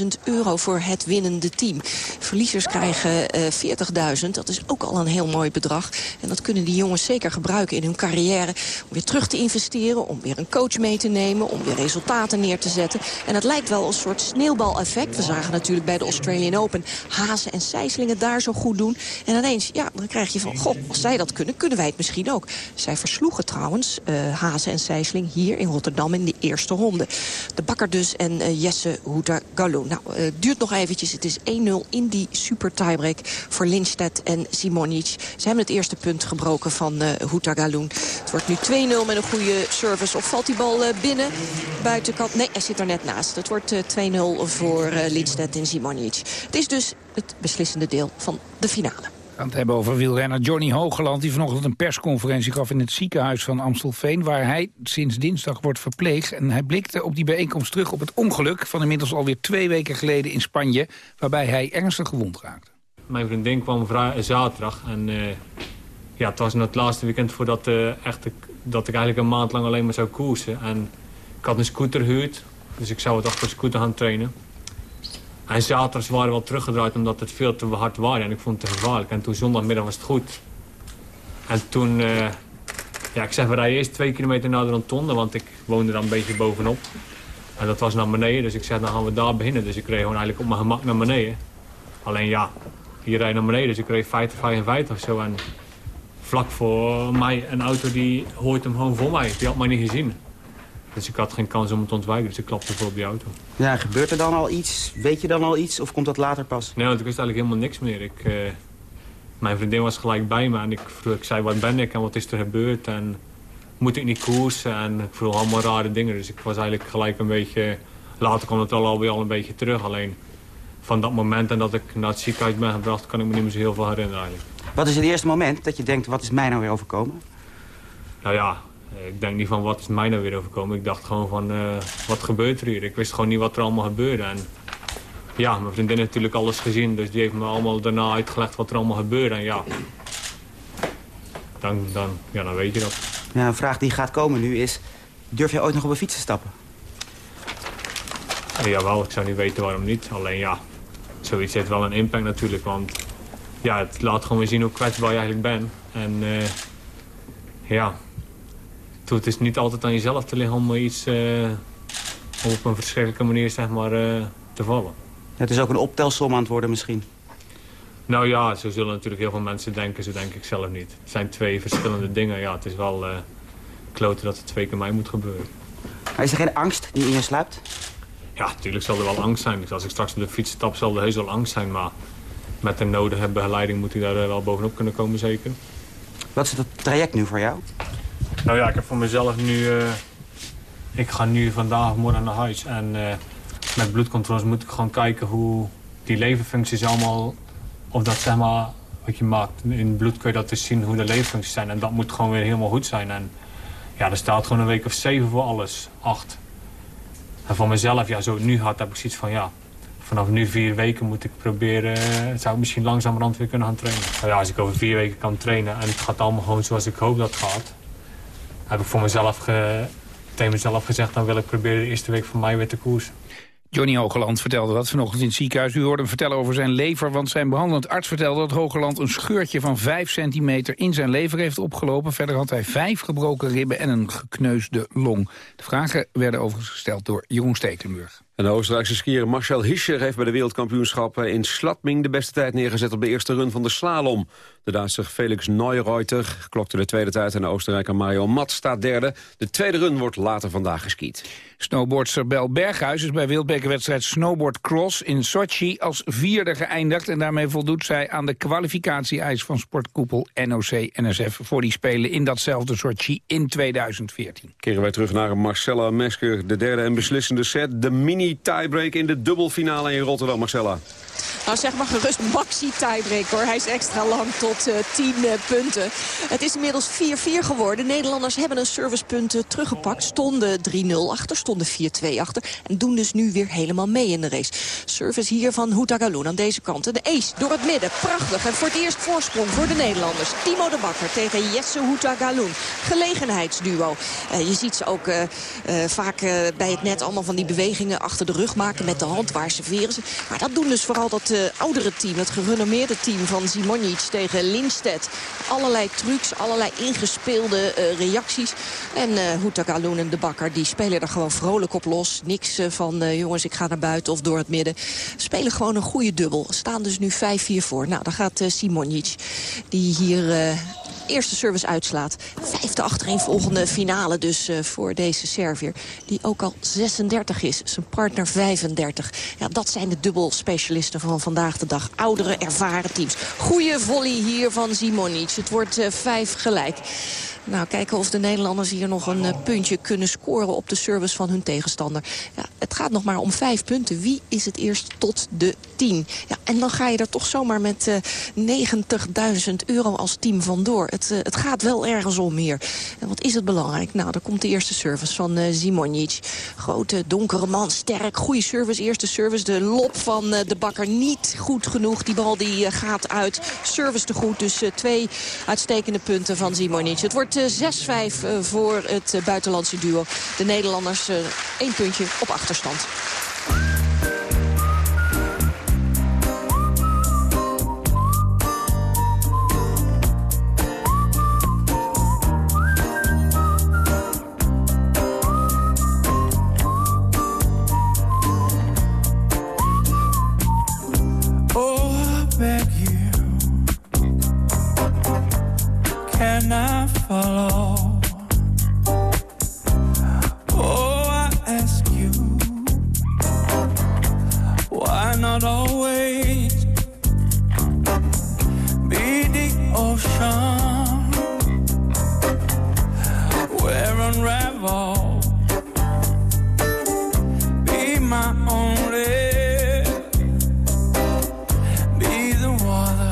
90.000 euro voor het winnende team. Verliezers krijgen uh, 40.000. Dat is ook al een heel mooi bedrag. En dat kunnen die jongens zeker gebruiken in hun carrière. Om weer terug te investeren. Om weer een coach mee te nemen. Om weer resultaten neer te zetten. En het lijkt wel een soort sneeuwbaleffect. We zagen natuurlijk bij de Australian Open Hazen en Sijslingen daar zo goed doen. En ineens, ja, dan krijg je van, goh, als zij dat kunnen, kunnen wij het misschien ook. Zij versloegen trouwens uh, Hazen en Sijsling hier in Rotterdam in de eerste ronde. De Bakker dus en uh, Jesse Houta-Gallo. Nou, uh, duurt nog eventjes. Het is 1-0 in die super tiebreak voor Lindstedt en Simonic. Ze hebben het eerste punt gebroken van uh, Houta-Galloen. Het wordt nu 2-0 met een goede service. Of valt die bal binnen? Buitenkant. Nee, hij zit er net naast. Het wordt 2-0 voor Lindstedt en Simonic. Het is dus het beslissende deel van de finale. We gaan het hebben over wielrenner Johnny Hogeland... die vanochtend een persconferentie gaf in het ziekenhuis van Amstelveen... waar hij sinds dinsdag wordt verpleegd. En hij blikte op die bijeenkomst terug op het ongeluk... van inmiddels alweer twee weken geleden in Spanje... waarbij hij ernstig gewond raakte. Mijn vriendin kwam zaterdag en uh, ja, het was het laatste weekend voordat uh, echt, dat ik eigenlijk een maand lang alleen maar zou koersen. En ik had een scooter gehuurd, dus ik zou het achter de scooter gaan trainen. En zaterdags waren we wel teruggedraaid omdat het veel te hard was en ik vond het te gevaarlijk. En toen zondagmiddag was het goed. En toen, uh, ja, ik zeg, we rijden eerst twee kilometer naar de rotonde, want ik woonde dan een beetje bovenop. En dat was naar beneden, dus ik zei, dan gaan we daar beginnen. Dus ik reed gewoon eigenlijk op mijn gemak naar beneden. Alleen ja, hier rijdt naar beneden, dus ik reed 50, 55 of zo. En vlak voor mij een auto die hoort hem gewoon voor mij. Die had mij niet gezien. Dus ik had geen kans om het te ontwijken, dus ik klapte voor op die auto. Ja, gebeurt er dan al iets? Weet je dan al iets of komt dat later pas? Nee, want ik wist eigenlijk helemaal niks meer. Ik, uh, mijn vriendin was gelijk bij me en ik, vroeg, ik zei wat ben ik en wat is er gebeurd en moet ik niet koersen en ik vroeg allemaal rare dingen. Dus ik was eigenlijk gelijk een beetje later kwam het wel alweer al een beetje terug. Alleen van dat moment en dat ik naar het ziekenhuis ben gebracht... kan ik me niet meer zo heel veel herinneren eigenlijk. Wat is het eerste moment dat je denkt, wat is mij nou weer overkomen? Nou ja, ik denk niet van wat is mij nou weer overkomen. Ik dacht gewoon van, eh, wat gebeurt er hier? Ik wist gewoon niet wat er allemaal gebeurde. En ja, mijn vriendin heeft natuurlijk alles gezien. Dus die heeft me allemaal daarna uitgelegd wat er allemaal gebeurde. En ja, dan, dan, ja, dan weet je dat. Ja, een vraag die gaat komen nu is, durf jij ooit nog op een fiets te stappen? Ja, jawel, ik zou niet weten waarom niet. Alleen ja, zoiets heeft wel een impact natuurlijk. Want ja, het laat gewoon weer zien hoe kwetsbaar je eigenlijk bent. En eh, ja, het is niet altijd aan jezelf te liggen om iets eh, op een verschrikkelijke manier zeg maar, eh, te vallen. Het is ook een optelsom aan het worden misschien. Nou ja, zo zullen natuurlijk heel veel mensen denken. Zo denk ik zelf niet. Het zijn twee verschillende dingen. Ja, het is wel uh, kloten dat het twee keer mij moet gebeuren. Maar is er geen angst die in je sluipt? Ja, natuurlijk zal er wel angst zijn. Dus als ik straks op de fiets stap, zal er heus wel angst zijn. Maar met de nodige begeleiding moet ik daar wel bovenop kunnen komen, zeker. Wat is het traject nu voor jou? Nou ja, ik heb voor mezelf nu... Uh, ik ga nu vandaag morgen naar huis. En uh, met bloedcontroles moet ik gewoon kijken hoe die leverfuncties allemaal... Of dat zeg maar wat je maakt. In bloed kun je dat dus zien hoe de leverfuncties zijn. En dat moet gewoon weer helemaal goed zijn. En ja, er staat gewoon een week of zeven voor alles. Acht. En voor mezelf, ja, zo nu had heb ik zoiets van ja... Vanaf nu vier weken moet ik proberen... Uh, zou ik misschien langzamerhand weer kunnen gaan trainen. Nou ja, als ik over vier weken kan trainen en het gaat allemaal gewoon zoals ik hoop dat het gaat heb ik voor mezelf, ge, tegen mezelf gezegd... dan wil ik proberen de eerste week van mij weer te koersen. Johnny Hogeland vertelde dat vanochtend in het ziekenhuis. U hoorde hem vertellen over zijn lever, want zijn behandelend arts vertelde dat Hogeland een scheurtje van 5 centimeter in zijn lever heeft opgelopen. Verder had hij vijf gebroken ribben en een gekneusde long. De vragen werden overigens gesteld door Jeroen Stekelenburg. En de Oostenrijkse skier Marcel Hischer heeft bij de wereldkampioenschappen in Slatming de beste tijd neergezet op de eerste run van de slalom. De Duitser Felix Neureuter klokte de tweede tijd en de Oostenrijker Mario Mat staat derde. De tweede run wordt later vandaag geskiet. Snowboardster Bel Berghuis is bij wereldbekerwedstrijd Snowboard Cross in Sochi als vierde geëindigd. En daarmee voldoet zij aan de kwalificatie-eis van sportkoepel NOC-NSF voor die Spelen in datzelfde Sochi in 2014. Keren wij terug naar Marcella Mesker, de derde en beslissende set. De mini-tiebreak in de dubbelfinale in Rotterdam, Marcella. Nou zeg maar gerust maxi tiebreak hoor. Hij is extra lang tot uh, 10 uh, punten. Het is inmiddels 4-4 geworden. Nederlanders hebben een servicepunt teruggepakt. Stonden 3-0 achter, stonden 4-2 achter. En doen dus nu weer helemaal mee in de race. Service hier van Houtagaloon aan deze kant. En de ace door het midden. Prachtig. En voor het eerst voorsprong voor de Nederlanders. Timo de Bakker tegen Jesse Houtagaloon. Gelegenheidsduo. Uh, je ziet ze ook vaak bij het net allemaal van die bewegingen achter de rug maken met de hand. Waar serveren ze. Maar dat doen dus vooral dat uh, oudere team, het gerenommeerde team van Simonic tegen Lindstedt. Allerlei trucs, allerlei ingespeelde uh, reacties. En uh, Houtagaloon en de Bakker die spelen er gewoon vrolijk op los. Niks van jongens ik ga naar buiten of door het midden. Spelen gewoon een goede dubbel. Staan dus nu 5-4 voor. Nou, dan gaat Simonic die hier eerste service uitslaat. Vijfde achtereenvolgende finale dus uh, voor deze Servier. Die ook al 36 is. Zijn partner 35. Ja, dat zijn de dubbelspecialisten van vandaag de dag. Oudere, ervaren teams. Goeie volley hier van Simonic. Het wordt uh, vijf gelijk. Nou, kijken of de Nederlanders hier nog een uh, puntje kunnen scoren op de service van hun tegenstander. Ja, het gaat nog maar om vijf punten. Wie is het eerst tot de tien? Ja, en dan ga je er toch zomaar met uh, 90.000 euro als team vandoor. Het, uh, het gaat wel ergens om hier. En wat is het belangrijk? Nou, dan komt de eerste service van uh. Grote, donkere man, sterk, goede service. Eerste service, de lop van de bakker niet goed genoeg. Die bal die gaat uit. Service te goed, dus twee uitstekende punten van Simonic. Het wordt 6-5 voor het buitenlandse duo. De Nederlanders één puntje op achterstand. follow. Oh, I ask you, why not always be the ocean where unravel? Be my only, be the water.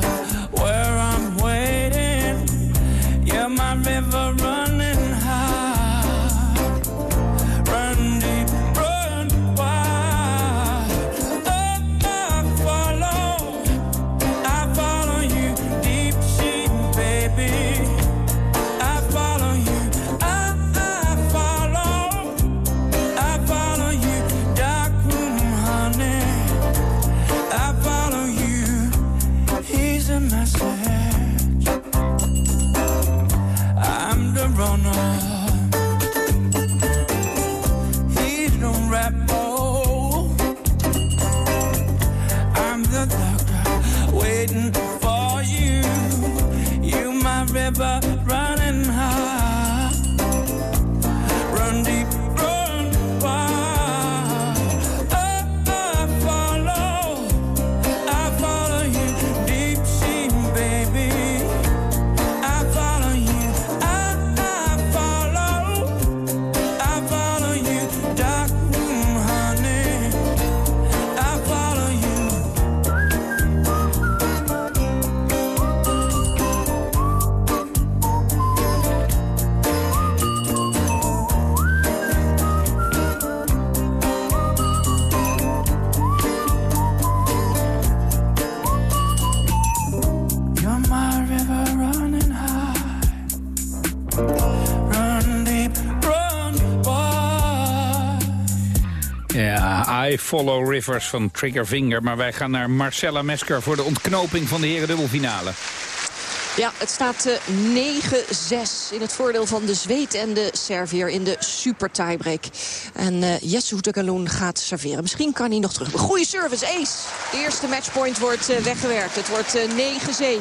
Follow Rivers van Triggerfinger. Maar wij gaan naar Marcella Mesker voor de ontknoping van de herendubbelfinale. Ja, het staat eh, 9-6 in het voordeel van de Zweed en de Servier in de super tiebreak. En eh Jesse Hoetegaloen gaat serveren. Misschien kan hij nog terug. Goeie service, ace. De eerste matchpoint wordt eh, weggewerkt. Het wordt eh,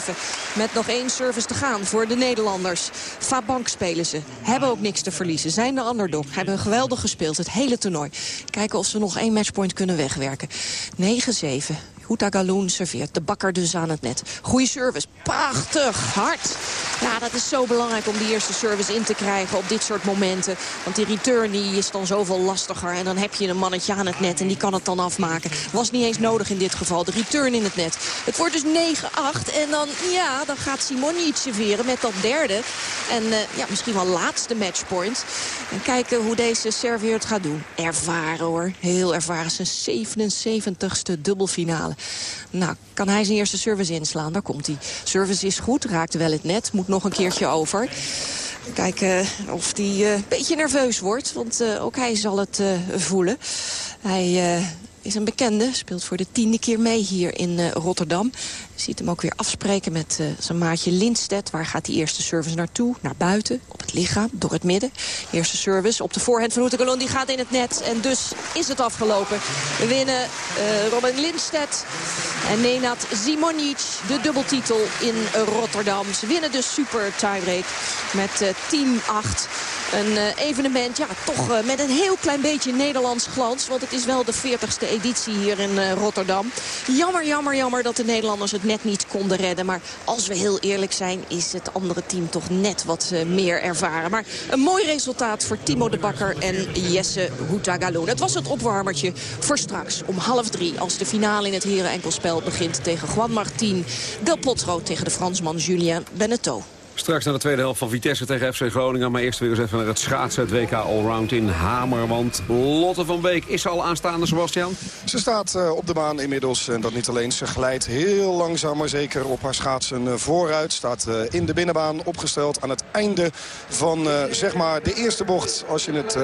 9-7 met nog één service te gaan voor de Nederlanders. Fabank spelen ze. Hebben ook niks te verliezen. Zijn de underdog. Hebben geweldig gespeeld het hele toernooi. Kijken of ze nog één matchpoint kunnen wegwerken. 9-7. Huta Galoen serveert. De bakker dus aan het net. Goeie service. Prachtig. Hard. Ja, dat is zo belangrijk om die eerste service in te krijgen op dit soort momenten. Want die return die is dan zoveel lastiger. En dan heb je een mannetje aan het net en die kan het dan afmaken. Was niet eens nodig in dit geval. De return in het net. Het wordt dus 9-8. En dan, ja, dan gaat Simoni iets serveren met dat derde. En eh, ja, misschien wel laatste matchpoint. En kijken hoe deze serveer het gaat doen. Ervaren hoor. Heel ervaren. Zijn 77ste dubbelfinale. Nou, kan hij zijn eerste service inslaan? Daar komt hij. Service is goed, raakt wel het net. Moet nog een keertje over. Kijken of hij eh, een beetje nerveus wordt. Want eh, ook hij zal het eh, voelen. Hij eh, is een bekende. Speelt voor de tiende keer mee hier in eh, Rotterdam. Ziet hem ook weer afspreken met eh, zijn maatje Lindstedt. Waar gaat die eerste service naartoe? Naar buiten, op het lichaam, door het midden. Eerste service op de voorhand van Hoetekalon. Die gaat in het net. En dus is het afgelopen. We winnen eh, Robin Lindstedt en Nenad Simonic. De dubbeltitel in Rotterdam. Ze winnen de super tiebreak met eh 10-8. Een evenement, ja, toch met een heel klein beetje Nederlands glans. Want het is wel de 40ste editie hier in Rotterdam. Jammer, jammer, jammer dat de Nederlanders het net niet konden redden. Maar als we heel eerlijk zijn, is het andere team toch net wat eh, meer ervaren. Maar een mooi resultaat voor Timo de Bakker en Jesse Houtagaloon. Het was het opwarmertje voor straks om half drie... als de finale in het heren-enkelspel begint tegen Juan Martín Del Potro... tegen de Fransman Julien Beneteau. Straks naar de tweede helft van Vitesse tegen FC Groningen. Maar eerst weer eens even naar het schaatsen. Het WK Allround in Hamer. Want Lotte van Beek is al aanstaande, Sebastian. Ze staat eh, op de baan inmiddels. En dat niet alleen. Ze glijdt heel langzaam, maar zeker op haar schaatsen eh, vooruit. Staat eh, in de binnenbaan opgesteld aan het einde van zeg maar de eerste bocht. Als je het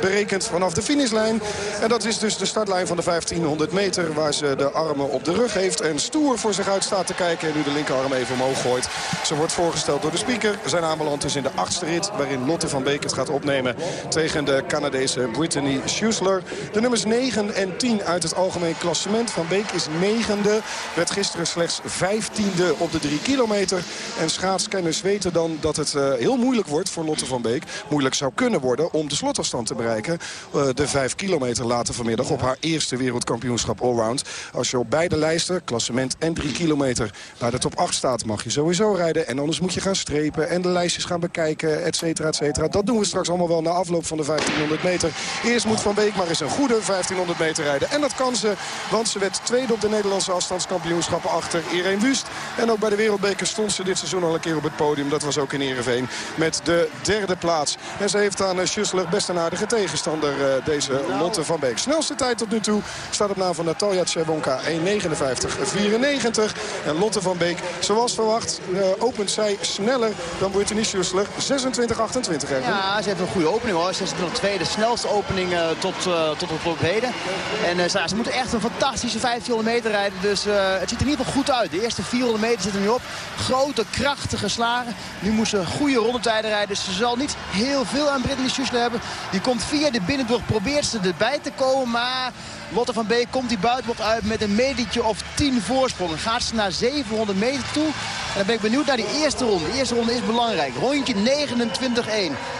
berekent vanaf de finishlijn. En dat is dus de startlijn van de 1500 meter. Waar ze de armen op de rug heeft. En stoer voor zich uit staat te kijken. En nu de linkerarm even omhoog gooit. Ze wordt voorgesteld door de speaker. Zijn aanbeland is in de achtste rit. Waarin Lotte van Beek het gaat opnemen tegen de Canadese Brittany Schussler. De nummers 9 en 10 uit het algemeen klassement. Van Beek is negende. Werd gisteren slechts vijftiende op de 3 kilometer. En schaatskenners weten dan dat het eh, heel moeilijk wordt voor Lotte van Beek. Moeilijk zou kunnen worden om de slotafstand te bereiken. Eh, de 5 kilometer later vanmiddag op haar eerste wereldkampioenschap allround. Als je op beide lijsten, klassement en 3 kilometer, bij de top 8 staat, mag je sowieso rijden. En anders moet je gaan en de lijstjes gaan bekijken, et cetera, et cetera. Dat doen we straks allemaal wel na afloop van de 1500 meter. Eerst moet Van Beek maar eens een goede 1500 meter rijden. En dat kan ze, want ze werd tweede op de Nederlandse afstandskampioenschappen achter Irene Wust. En ook bij de Wereldbeker stond ze dit seizoen al een keer op het podium. Dat was ook in Ereveen met de derde plaats. En ze heeft aan eh, Schussler best een aardige tegenstander, eh, deze Lotte van Beek. Snelste tijd tot nu toe staat op naam van Natalia Tsewonka 1.59.94. En Lotte van Beek, zoals verwacht, eh, opent zij sneller dan Brittany Schussler. 26.28 eigenlijk. Ja, ze heeft een goede opening hoor. Ze is de tweede snelste opening eh, tot, eh, tot op, heden. En eh, ze, moeten echt een fantastische 1500 meter rijden. Dus het ziet er in ieder geval goed uit. De eerste 400 meter zitten er nu op. Grote, krachtige slagen. Nu moest ze goede rondetijden rijden. Dus ze zal niet heel veel aan Brittany Schussler hebben. Die komt via de binnenbocht. Probeert ze erbij te komen. Maar Lotte van Beek komt die buitenbocht uit met een metertje of 10 voorsprong. Gaat ze naar 700 meter toe. En dan ben ik benieuwd naar die eerste ronde. De eerste ronde is belangrijk. Rondje 29-1.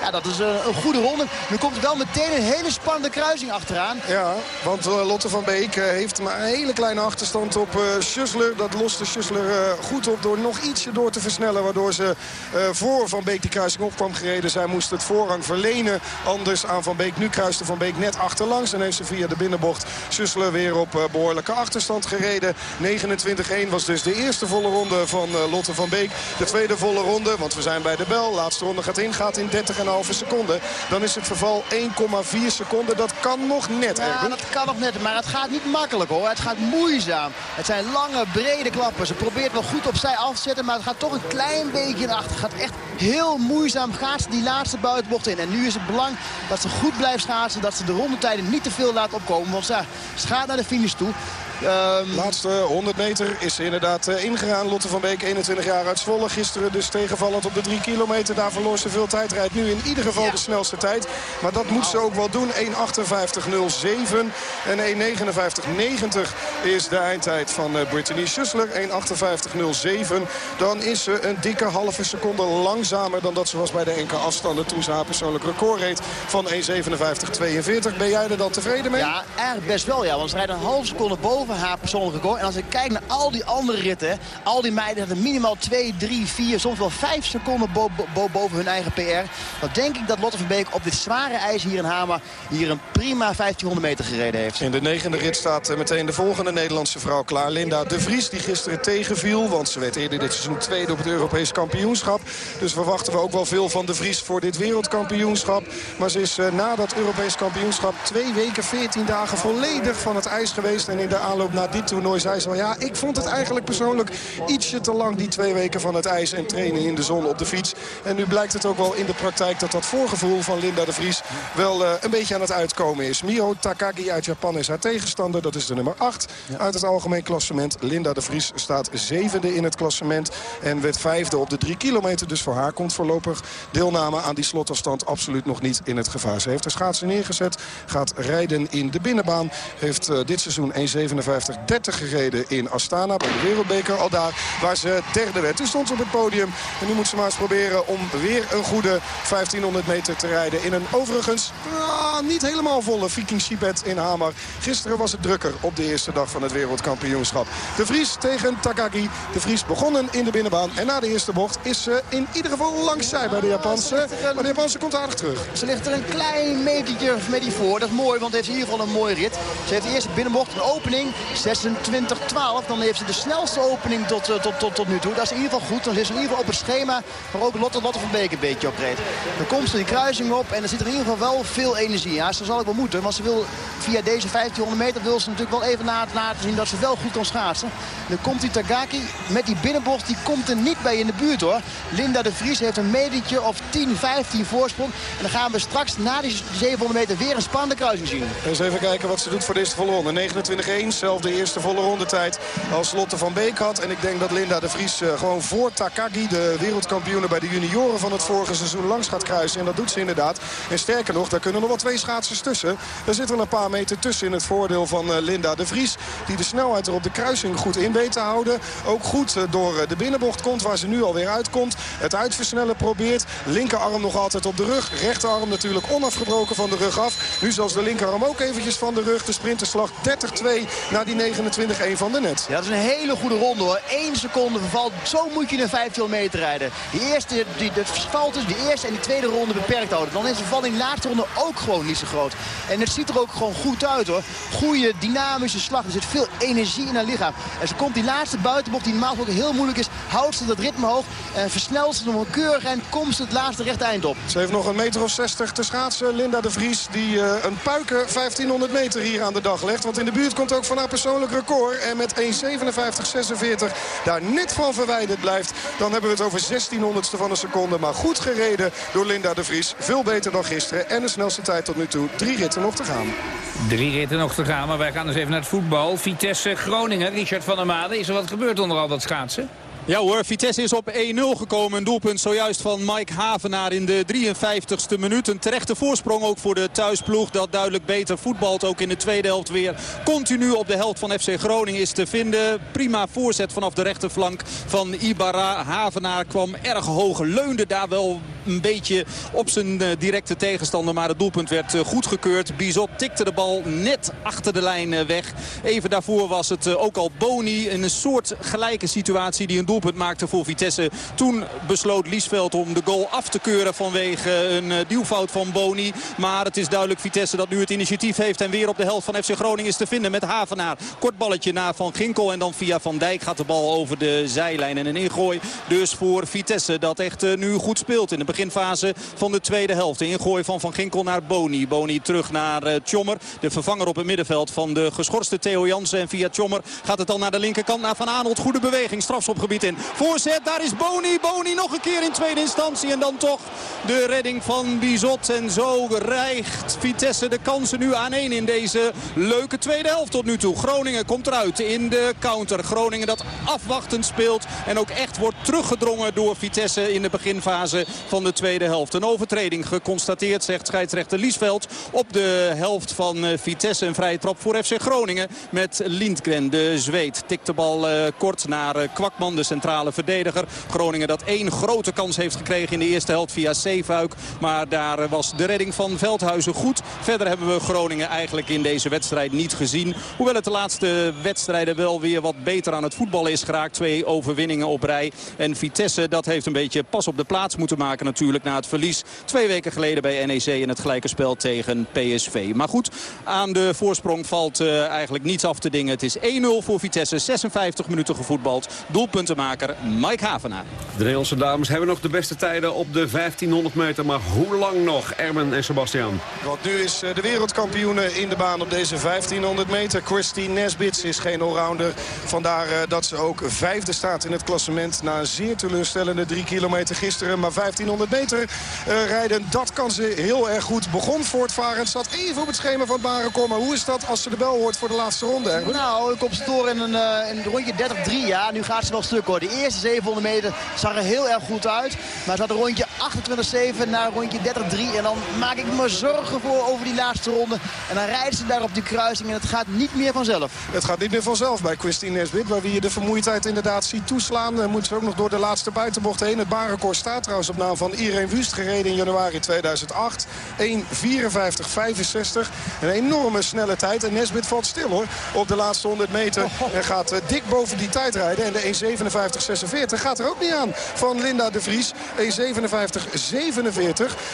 Ja, dat is een, een goede ronde. Nu komt er wel meteen een hele spannende kruising achteraan. Ja, want uh, Lotte van Beek uh, heeft maar een hele kleine achterstand op Schussler. Dat loste Schussler goed op door nog ietsje door te versnellen. Waardoor ze voor Van Beek die kruising op kwam gereden. Zij moest het voorrang verlenen anders aan Van Beek. Nu kruiste Van Beek net achterlangs en heeft ze via de binnenbocht Schussler weer op behoorlijke achterstand gereden. 29-1 was dus de eerste volle ronde van Lotte van Beek. De tweede volle ronde, want we zijn bij de bel. Laatste ronde gaat in, gaat in 30,5 seconden. Dan is het verval 1,4 seconden. Dat kan nog net, Ja, Erwin. dat kan nog net, maar het gaat niet makkelijk hoor. Het gaat moeizaam. Het zijn lange, brede klappen. Ze probeert wel goed opzij af te zetten, maar het gaat toch een klein beetje naar achter. Het gaat echt heel moeizaam. Gaat ze die laatste buitenbocht in. En nu is het belang dat ze goed blijft schaatsen. Dat ze de rondetijden niet te veel laat opkomen. Want ja, ze gaat naar de finish toe. Ehm, Laatste 100 meter is ze inderdaad uh, ingegaan. Lotte van Beek, 21 jaar uit Zwolle. Gisteren dus tegenvallend op de 3 kilometer. Daar verloor ze veel tijd. Rijdt nu in ieder geval ja. de snelste tijd. Maar dat moet ze ook wel doen. 1.58.07 en 1.59.90 is de eindtijd van uh, Brittany Schussler. 1.58.07. Dan is ze een dikke halve seconde langzamer dan dat ze was bij de enkele afstanden. Toen ze haar persoonlijk record reed van 1.57.42. Ben jij er dan tevreden mee? Ja, eigenlijk best wel ja. Want ze rijdt een halve seconde boven haar persoonlijke record. En als ik kijk naar al die andere ritten, al die meiden hadden minimaal 2, 3, 4, soms wel 5 seconden bo bo boven hun eigen PR. Dan denk ik dat Lotte van Beek op dit zware ijs hier in Hamer hier een prima 1500 meter gereden heeft. In de negende rit staat uh, meteen de volgende Nederlandse vrouw klaar. Linda de Vries, die gisteren tegenviel. Want ze werd eerder dit seizoen tweede op het Europees kampioenschap. Dus verwachten we ook wel veel van de Vries voor dit wereldkampioenschap. Maar ze is uh, na dat Europees kampioenschap twee weken, 14 dagen volledig van het ijs geweest. En in de aanloop naar dit toernooi zei ze al... ja, ik vond het eigenlijk persoonlijk ietsje te lang die twee weken van het ijs... en trainen in de zon op de fiets. En nu blijkt het ook wel in de praktijk dat dat voorgevoel van Linda de Vries... wel uh, een beetje aan het uitkomen is. Miho Takagi uit Japan is haar tegenstander. Dat is de nummer 8 ja. uit het algemeen klassement. Linda de Vries staat zevende in het klassement... en werd vijfde op de drie kilometer. Dus voor haar komt voorlopig deelname aan die slotafstand... absoluut nog niet in het gevaar. Ze heeft de schaatsen neergezet, gaat rijden in de binnenbaan. Heeft uh, dit seizoen 1.57.30 gereden in Astana bij de Wereldbeker. Al daar waar ze derde werd. Toen stond ze op het podium. En nu moet ze maar eens proberen om weer een goede 1500 meter te rijden. In een overigens ah, niet helemaal volle Viking Sibet in Hamer. Gisteren was het drukker op de eerste dag van het wereldkampioenschap. De Vries tegen Takagi. De Vries begonnen in de binnenbaan. En na de eerste bocht is ze in ieder geval langs zij bij de Japanse. Maar de Japanse komt aardig terug. Ze ligt er een klein metertje met die voor. Dat is mooi, want heeft in ieder geval een mooie rit. Ze heeft de eerste binnenbocht een opening 26-12. Dan heeft ze de snelste opening tot, uh, tot, tot, tot nu toe. Dat is in ieder geval goed. Dan is ze in ieder geval op het schema waar ook Lotte, Lotte van Beek een beetje op reed. Dan komt ze die kruising op en er zit er in ieder geval wel veel energie. Ja, ze zal ook wel moeten. Want ze wil via deze 1500 meter wil ze natuurlijk wel even laten zien dat ze wel goed kan schaatsen. Dan komt die Tagaki met die binnenbocht. Die komt er niet bij in de buurt hoor. Linda de Vries heeft een metertje of 10, 15 voorsprong. En dan gaan we straks na die 700 meter weer een spannende kruising zien. Eens even kijken wat ze doet voor deze ronde. 29-1, zelfde eerste volle rondetijd als Lotte van Beek had. En ik denk dat Linda de Vries uh, gewoon voor Takagi, de wereldkampioene bij de junioren van het vorige seizoen, langs gaat kruisen. En dat doet ze inderdaad. En sterker nog, daar kunnen nog wel twee schaatsers tussen. Er zit wel een paar meter tussen in het voordeel van uh, Linda de Vries. Die de snelheid er op de kruising goed in weet te houden. Ook goed uh, door de binnenbocht komt, waar ze nu alweer uitkomt. Het uitversnellen probeert. Linkerarm nog altijd op de rug. Rechterarm natuurlijk onafgebroken van de rug af. Nu zelfs de linkerarm ook eventjes van de rug. De sprinterslag 30-2 na die 29-1 van de net. Ja, dat is een hele goede ronde hoor. 1 seconde verval. Zo moet je een 15 meter rijden. Die eerste, die, de verval tussen de eerste en die tweede ronde beperkt houden. Dan is de verval in de laatste ronde ook gewoon niet zo groot. En het ziet er ook gewoon goed uit hoor. Goede dynamische slag. Er zit veel energie in haar lichaam. En ze komt die laatste buitenbocht die normaal ook heel moeilijk is. Houdt ze dat ritme hoog. En versnelt ze hem keurig en komt ze het laatste recht eind op. Ze heeft nog een meter of 60 te schaatsen. Linda de Vries die uh, een puiken 1500 meter hier aan de dag legt. Want in de buurt komt ook van haar persoonlijk record. En met 1.57.46 daar net van verwijderd blijft. Dan hebben we het over 1600ste van een seconde. Maar goed gereden door Linda de Vries. Veel beter dan gisteren. En de snelste tijd tot nu toe. Drie ritten nog te gaan. Drie ritten nog te gaan. Maar wij gaan dus even naar het voetbal. Vitesse Groningen. Richard van der Made. Is er wat gebeurd onder al dat schaatsen? Ja hoor, Vitesse is op 1-0 gekomen. Een doelpunt zojuist van Mike Havenaar in de 53ste minuut. Een terechte voorsprong ook voor de thuisploeg. Dat duidelijk beter voetbalt ook in de tweede helft weer. Continu op de helft van FC Groningen is te vinden. Prima voorzet vanaf de rechterflank van Ibarra. Havenaar kwam erg hoog, leunde daar wel een beetje op zijn eh, directe tegenstander. Maar het doelpunt werd eh, goedgekeurd. Bizot tikte de bal net achter de lijn eh, weg. Even daarvoor was het ook al Boni. In een soort gelijke situatie die een doelpunt maakte voor Vitesse. Toen besloot Liesveld om de goal af te keuren vanwege een eh, duwfout van Boni. Maar het is duidelijk Vitesse dat nu het initiatief heeft. En weer op de helft van FC Groningen is te vinden met Havenaar. Kort balletje naar Van Ginkel. En dan via Van Dijk gaat de bal over de zijlijn. En een ingooi dus voor Vitesse dat echt eh, nu goed speelt in de beginfase van de tweede helft. De ingooi van Van Ginkel naar Boni. Boni terug naar uh, Tjommer. De vervanger op het middenveld van de geschorste Theo Jansen. En via Tjommer gaat het dan naar de linkerkant naar Van Aanholt. Goede beweging, strafschopgebied Voorzet, daar is Boni. Boni nog een keer in tweede instantie. En dan toch de redding van Bizot. En zo rijgt Vitesse de kansen nu aan één in deze leuke tweede helft tot nu toe. Groningen komt eruit in de counter. Groningen dat afwachtend speelt. En ook echt wordt teruggedrongen door Vitesse in de beginfase van de tweede helft. Een overtreding geconstateerd, zegt scheidsrechter Liesveld. Op de helft van eh, Vitesse een vrije trap voor FC Groningen. Met Lindgren, de Zweed. Tikt de bal uh, kort naar uh, Kwakman, de centrale verdediger. Groningen dat één grote kans heeft gekregen in de eerste helft via Zeefuik. Maar daar was de redding van Veldhuizen goed. Verder hebben we Groningen eigenlijk in deze wedstrijd niet gezien. Hoewel het de laatste wedstrijden wel weer wat beter aan het voetballen is geraakt. Twee overwinningen op rij. En Vitesse dat heeft een beetje pas op de plaats moeten maken natuurlijk na het verlies. Twee weken geleden bij NEC in het gelijke spel tegen PSV. Maar goed, aan de voorsprong valt uh, eigenlijk niets af te dingen. Het is 1-0 voor Vitesse. 56 minuten gevoetbald. Mike Havenaar. De Nederlandse dames hebben nog de beste tijden op de 1500 meter. Maar hoe lang nog, Ermen en Sebastian? Want nu is de wereldkampioene in de baan op deze 1500 meter. Christine Nesbits is geen allrounder. Vandaar dat ze ook vijfde staat in het klassement. Na een zeer teleurstellende drie kilometer gisteren. Maar 1500 meter uh, rijden, dat kan ze heel erg goed. Begon voortvarend, zat even op het schema van Barenkom. Maar hoe is dat als ze de bel hoort voor de laatste ronde? Erwin? Nou, ik kom ze door in een, in een rondje 30-3. Ja, nu gaat ze wel stuk hoor. De eerste 700 meter zag er heel erg goed uit. Maar ze had een rondje 28-7 naar een rondje 30-3. En dan maak ik me zorgen voor over die laatste ronde. En dan rijden ze daar op die kruising en het gaat niet meer vanzelf. Het gaat niet meer vanzelf bij Christine Nesbit. Waar wie je de vermoeidheid inderdaad ziet toeslaan. Dan moet ze ook nog door de laatste buitenbocht heen. Het baanrecord staat trouwens op naam van Irene Wust. Gereden in januari 2008. 1.54.65. Een enorme snelle tijd. En Nesbit valt stil hoor. Op de laatste 100 meter. En gaat uh, dik boven die tijd rijden. En de 1.57.46 gaat er ook niet aan. Van Linda de Vries. 1.57.47.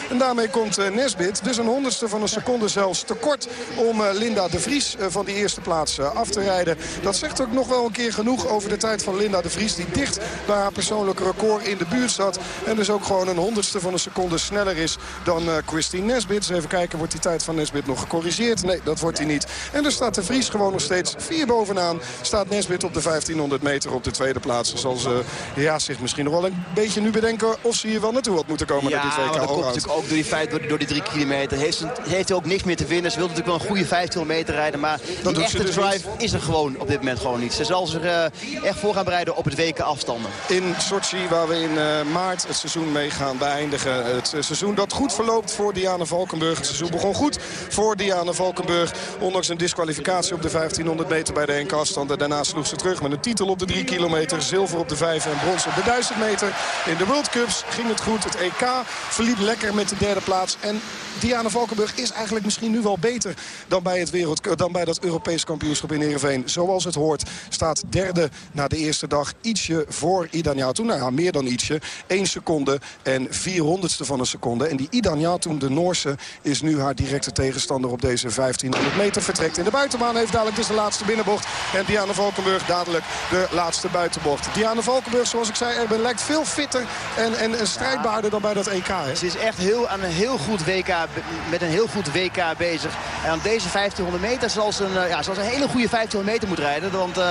En daarmee komt uh, Nesbit. Dus een honderdste van een seconde zelfs tekort. Om uh, Linda de Vries van die eerste plaats af te rijden. Dat zegt ook nog wel een keer genoeg over de tijd van Linda de Vries. Die dicht bij haar persoonlijke record in de buurt zat. En dus ook gewoon een honderdste van een seconde sneller is dan Christine Nesbit. Dus even kijken, wordt die tijd van Nesbit nog gecorrigeerd? Nee, dat wordt hij niet. En er staat de Vries gewoon nog steeds vier bovenaan. Staat Nesbit op de 1500 meter op de tweede plaats. Zal ze ja, zich misschien nog wel een beetje nu bedenken of ze hier wel naartoe had moeten komen. Ja, naar dit WK dat komt natuurlijk ook door die feit, door, door die drie kilometer. Heeft ze, heeft ook niks meer te winnen. Ze wil natuurlijk wel een goede 1500 meter rijden. Maar Dat die echte dus drive is er gewoon op dit moment gewoon niet. Ze zal zich uh, echt voor gaan bereiden op het WK afstanden. In Sochi, waar we in uh, maart het seizoen mee gaan beëindigen. Het seizoen dat goed verloopt voor Diana Valkenburg. Het seizoen begon goed voor Diana Valkenburg. Ondanks een disqualificatie op de 1500 meter bij de NK afstand. En daarna sloeg ze terug met een titel op de 3 kilometer. Zilver op de 5 en brons op de 1000 meter. In de World Cups ging het goed. Het EK verliep lekker met de derde plaats. En Diana Valkenburg is eigenlijk misschien nu wel beter dan bij, het wereld, dan bij dat Europees kampioenschap in Heerenveen. Zoals het hoort staat derde na de eerste dag ietsje voor Idan. Nou ja, meer dan ietsje. 1 seconde en 400ste van een seconde. En die Idan Yatoen, de Noorse, is nu haar directe tegenstander op deze 1500 meter. Vertrekt in de buitenbaan, heeft dadelijk dus de laatste binnenbocht. En Diana Valkenburg dadelijk de laatste buitenbocht. Diana Valkenburg, zoals ik zei, lijkt veel fitter en, en, en strijdbaarder dan bij dat EK. Hè? Ze is echt heel, aan een heel goed WK, met een heel goed WK bezig. En aan deze 1500 meter zal ze een, ja, zal ze een hele goede 1500 meter moeten rijden. Want uh,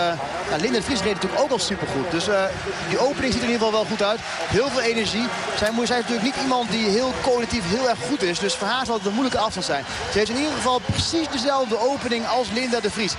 nou, Linda Vries reed natuurlijk ook al supergoed. Dus uh, die opening ziet er in ieder geval wel goed uit. Heel veel energie. Zij moet is zij natuurlijk niet iemand die heel cognitief heel erg goed is. Dus voor haar zal het een moeilijke afstand zijn. Ze heeft in ieder geval precies dezelfde opening als Linda de Vries. 26-12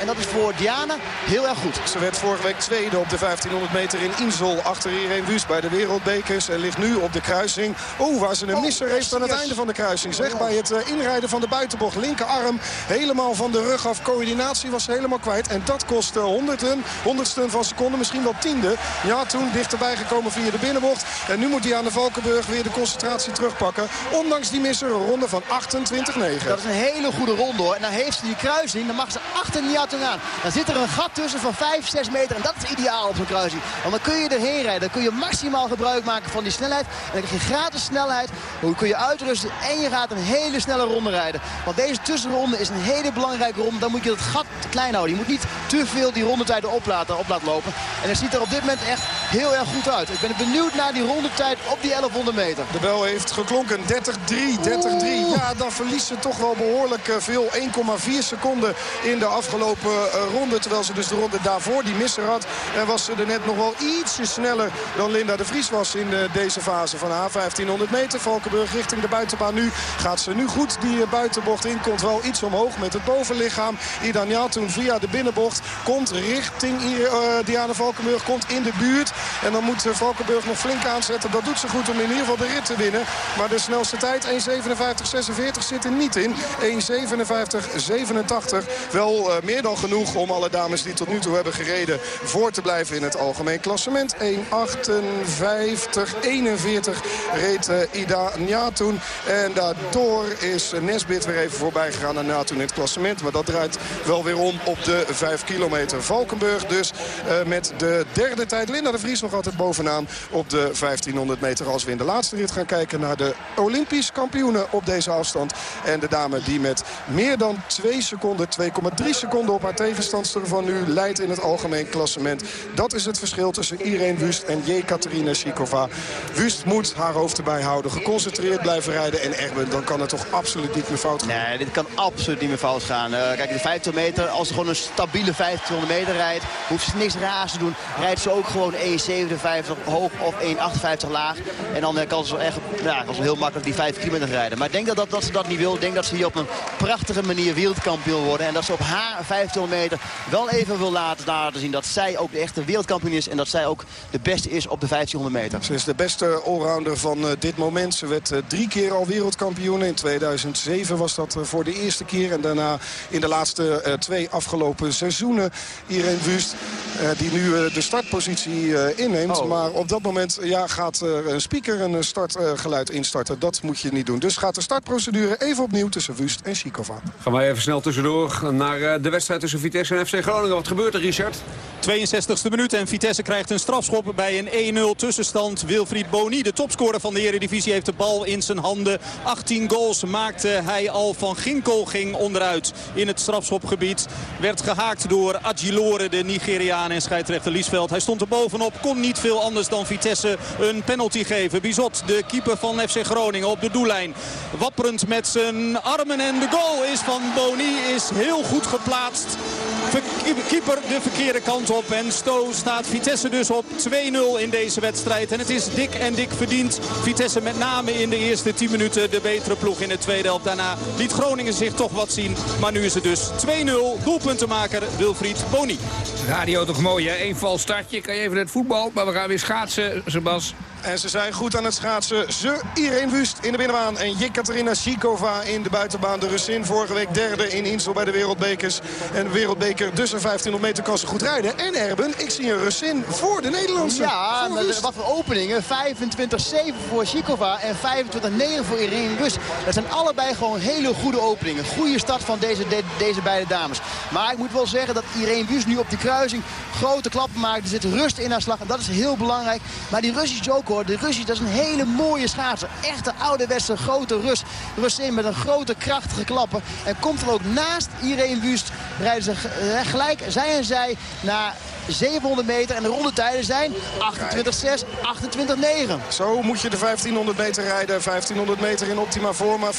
en dat is voor Diana heel erg goed. Ze werd vorige week tweede op de 1500 meter in Insel. Achter Irene Wust bij de wereldbekers. En ligt nu op de kruising. Oeh, waar ze een misser heeft aan het einde van de kruising. Zeg, bij het eh, inrijden van de buitenbocht. Linkerarm helemaal van de rug af. Coördinatie was helemaal kwijt. En dat kostte honderden, honderdsten van seconden. Misschien wel tiende. Ja, toen dichterbij gekomen via de binnenbocht. En nu moet Diana Valkenburg weer de concentratie terugpakken. Ondanks die misser een ronde van 28-9. Dat is een hele goede ronde hoor. En dan heeft ze die kruising. Dan mag ze achter Niatung aan. Dan zit er een gat tussen van 5, 6 meter. En dat is ideaal op zo'n kruising. Want dan kun je erheen rijden. Dan kun je maximaal gebruik maken van die snelheid. En dan krijg je gratis snelheid. Dan kun je En je gaat een hele snelle ronde rijden. Want deze tussenronde is een hele belangrijke ronde. Dan moet je het gat klein houden. Je moet niet te veel die rondetijden op laten, op lopen. En het ziet er op dit moment echt heel erg goed uit. Ik ben benieuwd naar die rondetijd op die 1100 meter. De bel heeft geklonken. 30-3, 30-3. Ja, dan verliest ze toch wel behoorlijk eh, veel. 1,4 seconden in de afgelopen eh, ronde. Terwijl ze dus de ronde daarvoor die misser had. En was ze er net nog wel ietsje sneller dan Linda de Vries was in eh, deze fase van haar 1500 meter. Valkenburg richting de buitenbaan nu. Gaat ze nu goed die buitenbocht in. Komt wel iets omhoog met het bovenlichaam. Idan toen via de binnenbocht komt richting uh, Diana Valkenburg. Komt in de buurt. En dan moet Valkenburg nog flink aanzetten. Dat doet ze goed om in ieder geval de rit te winnen. Maar de snelste tijd 1.57.46 zit er niet in. 1.57.87. Wel uh, meer dan genoeg om alle dames die tot nu toe hebben gereden... voor te blijven in het algemeen klassement. 1.58.41 reed uh, Ida Njatoen. En daardoor is Nesbit weer even voorbij gegaan naar Njatoen in het klassement. Maar dat draait wel weer om op de 5 kilometer. Valkenburg dus met de derde tijd. Linda de Vries nog altijd bovenaan op de 1500 meter. Als we in de laatste rit gaan kijken naar de Olympisch kampioenen op deze afstand. En de dame die met meer dan 2 seconden, 2,3 seconden op haar tegenstandster van nu leidt in het algemeen klassement. Dat is het verschil tussen Irene Wust en Jekaterina Shikova. Wust moet haar hoofd erbij houden, geconcentreerd blijven rijden. En Erben, dan kan het toch absoluut niet meer fout gaan? Nee, dit kan absoluut niet meer fout gaan. Uh, kijk, de 50 meter, als ze gewoon een stabiele 1500 meter rijdt, hoeft ze niks raars te doen. Rijdt ze ook gewoon 1,57 hoog of 1,58 laag. En dan kan ze, echt, ja, kan ze heel makkelijk die 5 kilometer rijden. Maar ik denk dat, dat, dat ze dat niet wil. Ik denk dat ze hier op een prachtige manier wereldkampioen worden. En dat ze op haar 1500 meter wel even wil laten, laten zien dat zij ook de echte wereldkampioen is. En dat zij ook de beste is op de 1500 meter. Ze is de beste allrounder van uh, dit moment. Ze werd uh, drie keer al wereldkampioen. In 2007 was dat voor de eerste keer. En daarna in de laatste twee afgelopen seizoenen. Irene Wust, die nu de startpositie inneemt. Oh. Maar op dat moment ja, gaat een speaker een startgeluid instarten. Dat moet je niet doen. Dus gaat de startprocedure even opnieuw tussen Wust en Chikova. Gaan wij even snel tussendoor naar de wedstrijd tussen Vitesse en FC Groningen. Wat gebeurt er, Richard? 62e minuut en Vitesse krijgt een strafschop bij een 1-0 tussenstand. Wilfried Boni, de topscorer van de Eredivisie, heeft de bal in zijn handen. 18 goals maakte hij al. Van Ginkel ging onderuit in het strafschopgebied. Werd gehaakt door Agilore, de Nigeriaan en scheidsrechter Liesveld. Hij stond er bovenop, kon niet veel anders dan Vitesse een penalty geven. Bizot, de keeper van FC Groningen op de doellijn. Wapperend met zijn armen en de goal is van Boni is heel goed geplaatst. Keeper de verkeerde kant op. En Sto staat Vitesse dus op 2-0 in deze wedstrijd. En het is dik en dik verdiend. Vitesse met name in de eerste 10 minuten de betere ploeg in het tweede helft. Daarna liet Groningen zich toch wat zien. Maar nu is het dus 2-0. Doelpuntenmaker Wilfried Boni. Radio toch mooi hè? Eén vals startje. Kan je even het voetbal. Maar we gaan weer schaatsen, Sebas. En ze zijn goed aan het schaatsen. Ze, Irene Wust in de binnenbaan. En Jekaterina Shikova in de buitenbaan. De Russin vorige week derde in Insel bij de wereldbekers. En de wereldbeker dus een 1500 meter kan ze goed rijden. En Erben, ik zie een Russin voor de Nederlandse. Ja, met, wat voor openingen. 25-7 voor Shikova en 25-9 voor Irene Wust. Dat zijn allebei gewoon hele goede openingen. Goede start van deze, de, deze beide dames. Maar ik moet wel zeggen dat Irene Wust nu op de kruising grote klappen maakt. Er zit rust in haar slag en dat is heel belangrijk. Maar die Russische ook De Russische, dat is een hele mooie schaatser. Echte ouderwetse grote Rus. Russin met een grote krachtige klappen. En komt er ook naast Irene Wust rijden ze gelijk, zij en zij, naar 700 meter. En de rondetijden zijn 28-6, 28-9. Zo moet je de 1500 meter rijden. 1500 meter in optima forma. 54-53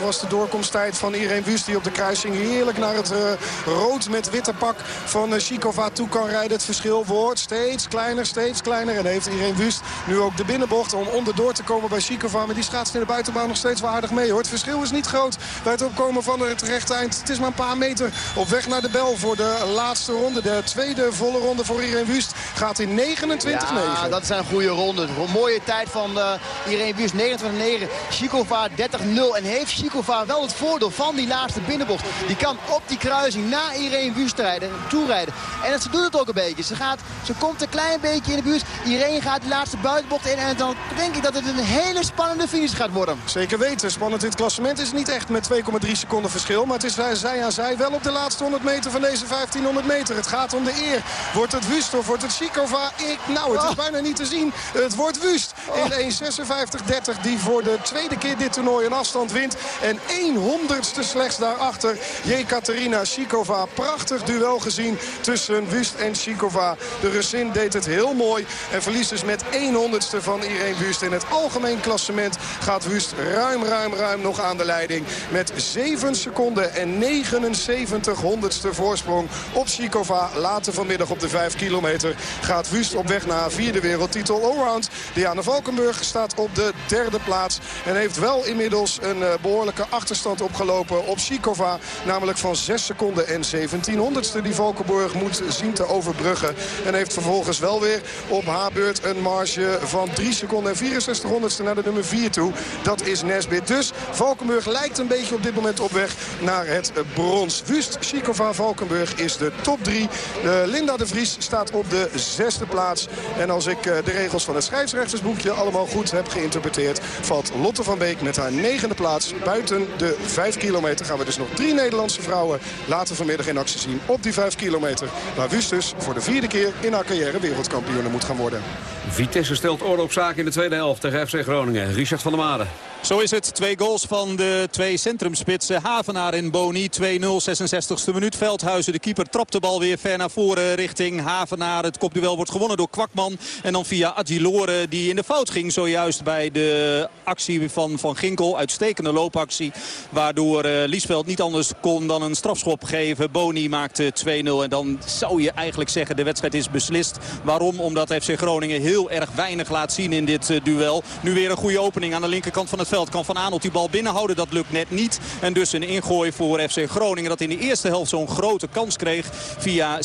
was de doorkomsttijd van Irene Wust. Die op de kruising heerlijk naar het uh, rood met witte pak van uh, toe kan rijden. Het verschil wordt steeds kleiner, steeds kleiner. En heeft Irene Wust nu ook de binnenbocht om onderdoor te komen bij Chikova. Maar die schaatst in de buitenbaan nog steeds wel aardig mee hoor. Het verschil is niet groot bij het opkomen van het rechte eind. Het is maar een paar meter op weg naar de bel voor de laatste ronde. De tweede volle ronde voor Irene Wust gaat in 29-9. Ja, dat zijn goede ronden. Een mooie tijd van uh, Irene Wust. 29-9. Chikova 30-0. En heeft Chikova wel het voordeel van die laatste binnenbocht. Die kan op die kruising na Irene Wust rijden, toerijden. En ze doet het ook een beetje. Ze, gaat, ze komt een klein beetje in de buurt. Irene gaat die laatste buitenbocht in. En dan denk ik dat het een hele spannende finish gaat worden. Zeker weten. Spannend in het klassement is het niet echt met 2,3 seconden verschil. Maar het is zij aan zij wel op de laatste 100 meter van deze 1500 meter. Het gaat om de eer. Wordt het Wust of wordt het Chikova? Ik, nou, het is bijna niet te zien. Het wordt Wust in 1.56.30 die voor de tweede keer dit toernooi een afstand wint. En 100ste slechts daarachter Jekaterina Chikova. Prachtig duel gezien tussen Wust en Chikova. De Russin deed het heel mooi en verliest dus met 100ste van Irene Wust. In het algemeen klassement gaat Wust ruim, ruim, ruim nog aan de leiding. Met 7 seconden en 79 honderdste voorsprong op Chikova. Vanmiddag op de 5 kilometer gaat Wust op weg naar vierde wereldtitel allround. Diana Valkenburg staat op de derde plaats. En heeft wel inmiddels een uh, behoorlijke achterstand opgelopen op Chikova. Namelijk van 6 seconden en 17 honderdste die Valkenburg moet zien te overbruggen. En heeft vervolgens wel weer op haar beurt een marge van 3 seconden en 64 honderdste naar de nummer 4 toe. Dat is Nesbit. Dus Valkenburg lijkt een beetje op dit moment op weg naar het brons. Wust, Chikova, Valkenburg is de top 3. De Linda de Vries staat op de zesde plaats. En als ik de regels van het scheidsrechtersboekje allemaal goed heb geïnterpreteerd... valt Lotte van Beek met haar negende plaats buiten de 5 kilometer. Gaan we dus nog drie Nederlandse vrouwen later vanmiddag in actie zien op die 5 kilometer. Waar Wust dus voor de vierde keer in haar carrière wereldkampioen moet gaan worden. Vitesse stelt orde op zaken in de tweede helft tegen FC Groningen. Richard van der Made. Zo is het. Twee goals van de twee centrumspitsen. Havenaar en Boni. 2-0, 66e minuut. Veldhuizen, de keeper, trapt de bal weer ver naar voren richting Havenaar. Het kopduel wordt gewonnen door Kwakman. En dan via Agilore die in de fout ging zojuist bij de actie van Van Ginkel. Uitstekende loopactie. Waardoor uh, Liesveld niet anders kon dan een strafschop geven. Boni maakte 2-0. En dan zou je eigenlijk zeggen de wedstrijd is beslist. Waarom? Omdat FC Groningen heel erg weinig laat zien in dit uh, duel. Nu weer een goede opening aan de linkerkant van het veld. Kan Van Aanholt die bal binnenhouden. Dat lukt net niet. En dus een ingooi voor FC Groningen. Dat in de eerste helft zo'n grote kans kreeg via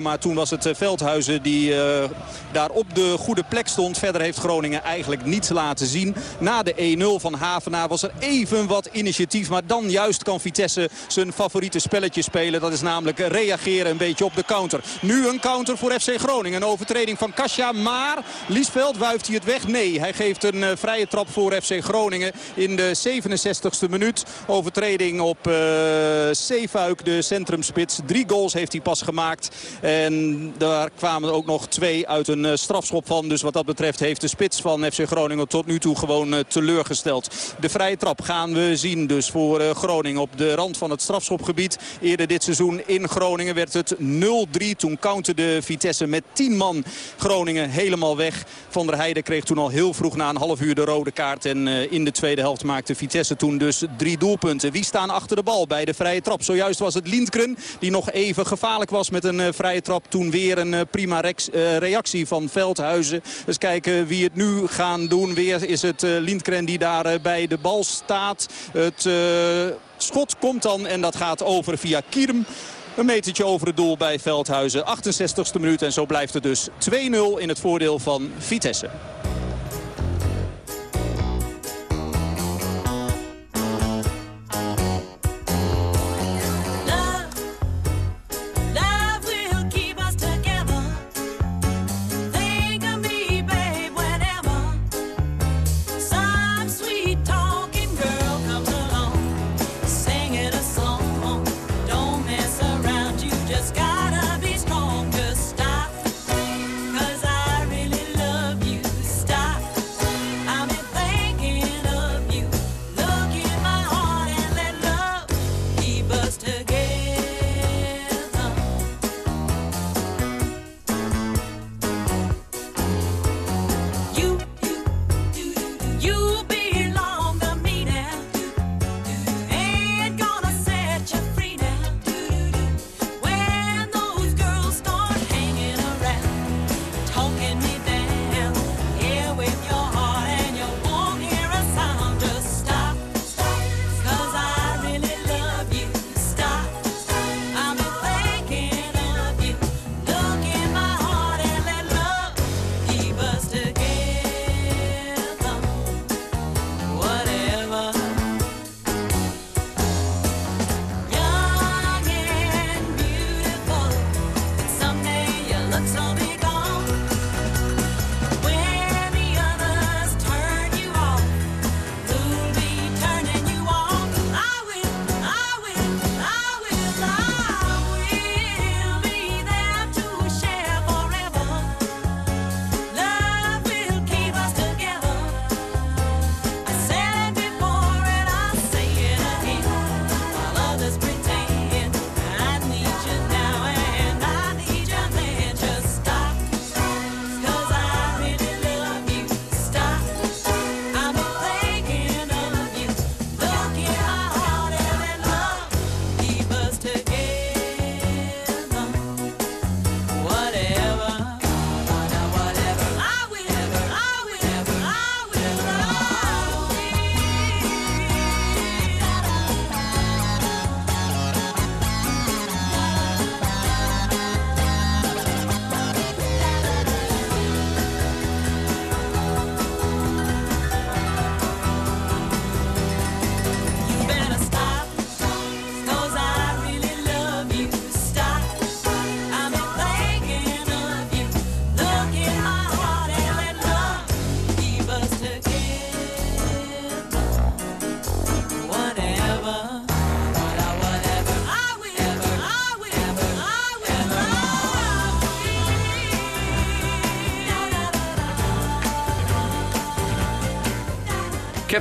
Maar toen was het uh, Veldhuizen die uh, daar op de goede plek stond. Verder heeft Groningen eigenlijk niets laten zien. Na de 1-0 van Havenaar was er even wat initiatief. Maar dan juist kan Vitesse zijn favoriete spelletje spelen. Dat is namelijk reageren een beetje op de counter. Nu een counter voor FC Groningen. Een overtreding van Kasia. Maar Liesveld wuift hij het weg? Nee, hij geeft een uh, vrije trap voor FC Groningen in de 67ste minuut. Overtreding op uh, de centrumspits. Drie goals heeft hij pas gemaakt. En daar kwamen ook nog twee uit een uh, strafschop van. Dus wat dat betreft heeft de spits van FC Groningen tot nu toe gewoon uh, teleurgesteld. De vrije trap gaan we zien dus voor Groningen op de rand van het strafschopgebied. Eerder dit seizoen in Groningen werd het 0-3. Toen counterde Vitesse met 10 man Groningen helemaal weg. Van der Heijden kreeg toen al heel vroeg na een half uur de rode kaart. En in de tweede helft maakte Vitesse toen dus drie doelpunten. Wie staan achter de bal bij de vrije trap? Zojuist was het Lindgren die nog even gevaarlijk was met uh, vrije trap. Toen weer een uh, prima rex, reactie van Veldhuizen. Dus kijken wie het nu gaan doen. Weer is het Lindgren die daar bij de bal staat. Het schot komt dan en dat gaat over via Kierm. Een metertje over het doel bij Veldhuizen. 68ste minuut en zo blijft het dus 2-0 in het voordeel van Vitesse.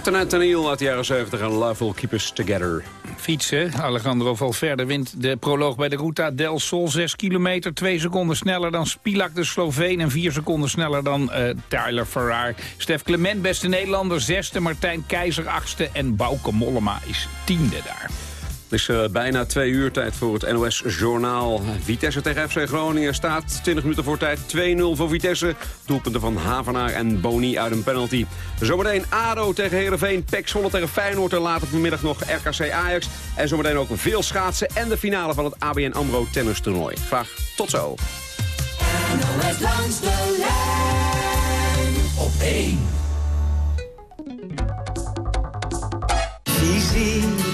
Captain Anthony uit de jaren 70 en Love Will Keep Us Together. Fietsen. Alejandro Valverde wint de proloog bij de Ruta del Sol. 6 kilometer, 2 seconden sneller dan Spilak de Sloveen... en 4 seconden sneller dan eh, Tyler Farrar. Stef Clement, beste Nederlander, zesde. Martijn Keizer, achtste. En Bauke Mollema is tiende daar. Het is eh, bijna twee uur tijd voor het NOS-journaal. Vitesse tegen FC Groningen staat 20 minuten voor tijd 2-0 voor Vitesse. Doelpunten van Havenaar en Boni uit een penalty. Zometeen ADO tegen Heerenveen, PEC tegen Feyenoord... en later vanmiddag nog RKC Ajax. En zometeen ook veel schaatsen en de finale van het ABN AMRO tennistoernooi. Graag tot zo. NOS langs de lijn op 1.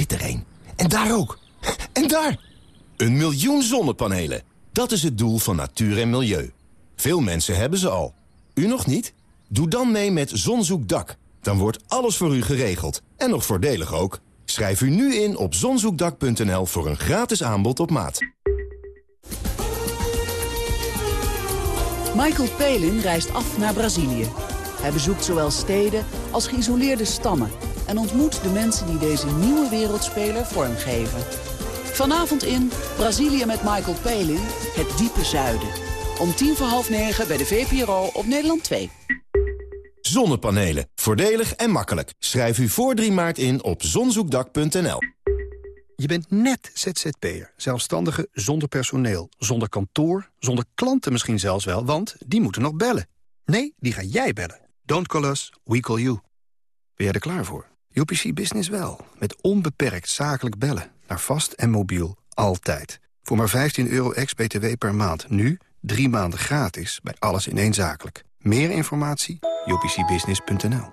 Zit er. En daar ook. En daar! Een miljoen zonnepanelen. Dat is het doel van natuur en milieu. Veel mensen hebben ze al. U nog niet? Doe dan mee met Zonzoekdak. Dan wordt alles voor u geregeld. En nog voordelig ook. Schrijf u nu in op zonzoekdak.nl voor een gratis aanbod op maat. Michael Palin reist af naar Brazilië. Hij bezoekt zowel steden als geïsoleerde stammen... en ontmoet de mensen die deze nieuwe wereldspeler vormgeven. Vanavond in Brazilië met Michael Palin, het diepe zuiden. Om tien voor half negen bij de VPRO op Nederland 2. Zonnepanelen. Voordelig en makkelijk. Schrijf u voor 3 maart in op zonzoekdak.nl. Je bent net ZZP'er, zelfstandige zonder personeel, zonder kantoor, zonder klanten misschien zelfs wel, want die moeten nog bellen. Nee, die ga jij bellen. Don't call us, we call you. Ben jij er klaar voor? UPC Business wel, met onbeperkt zakelijk bellen, naar vast en mobiel, altijd. Voor maar 15 euro ex-BTW per maand, nu drie maanden gratis bij alles in één zakelijk. Meer informatie? upcbusiness.nl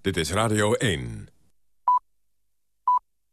Dit is Radio 1.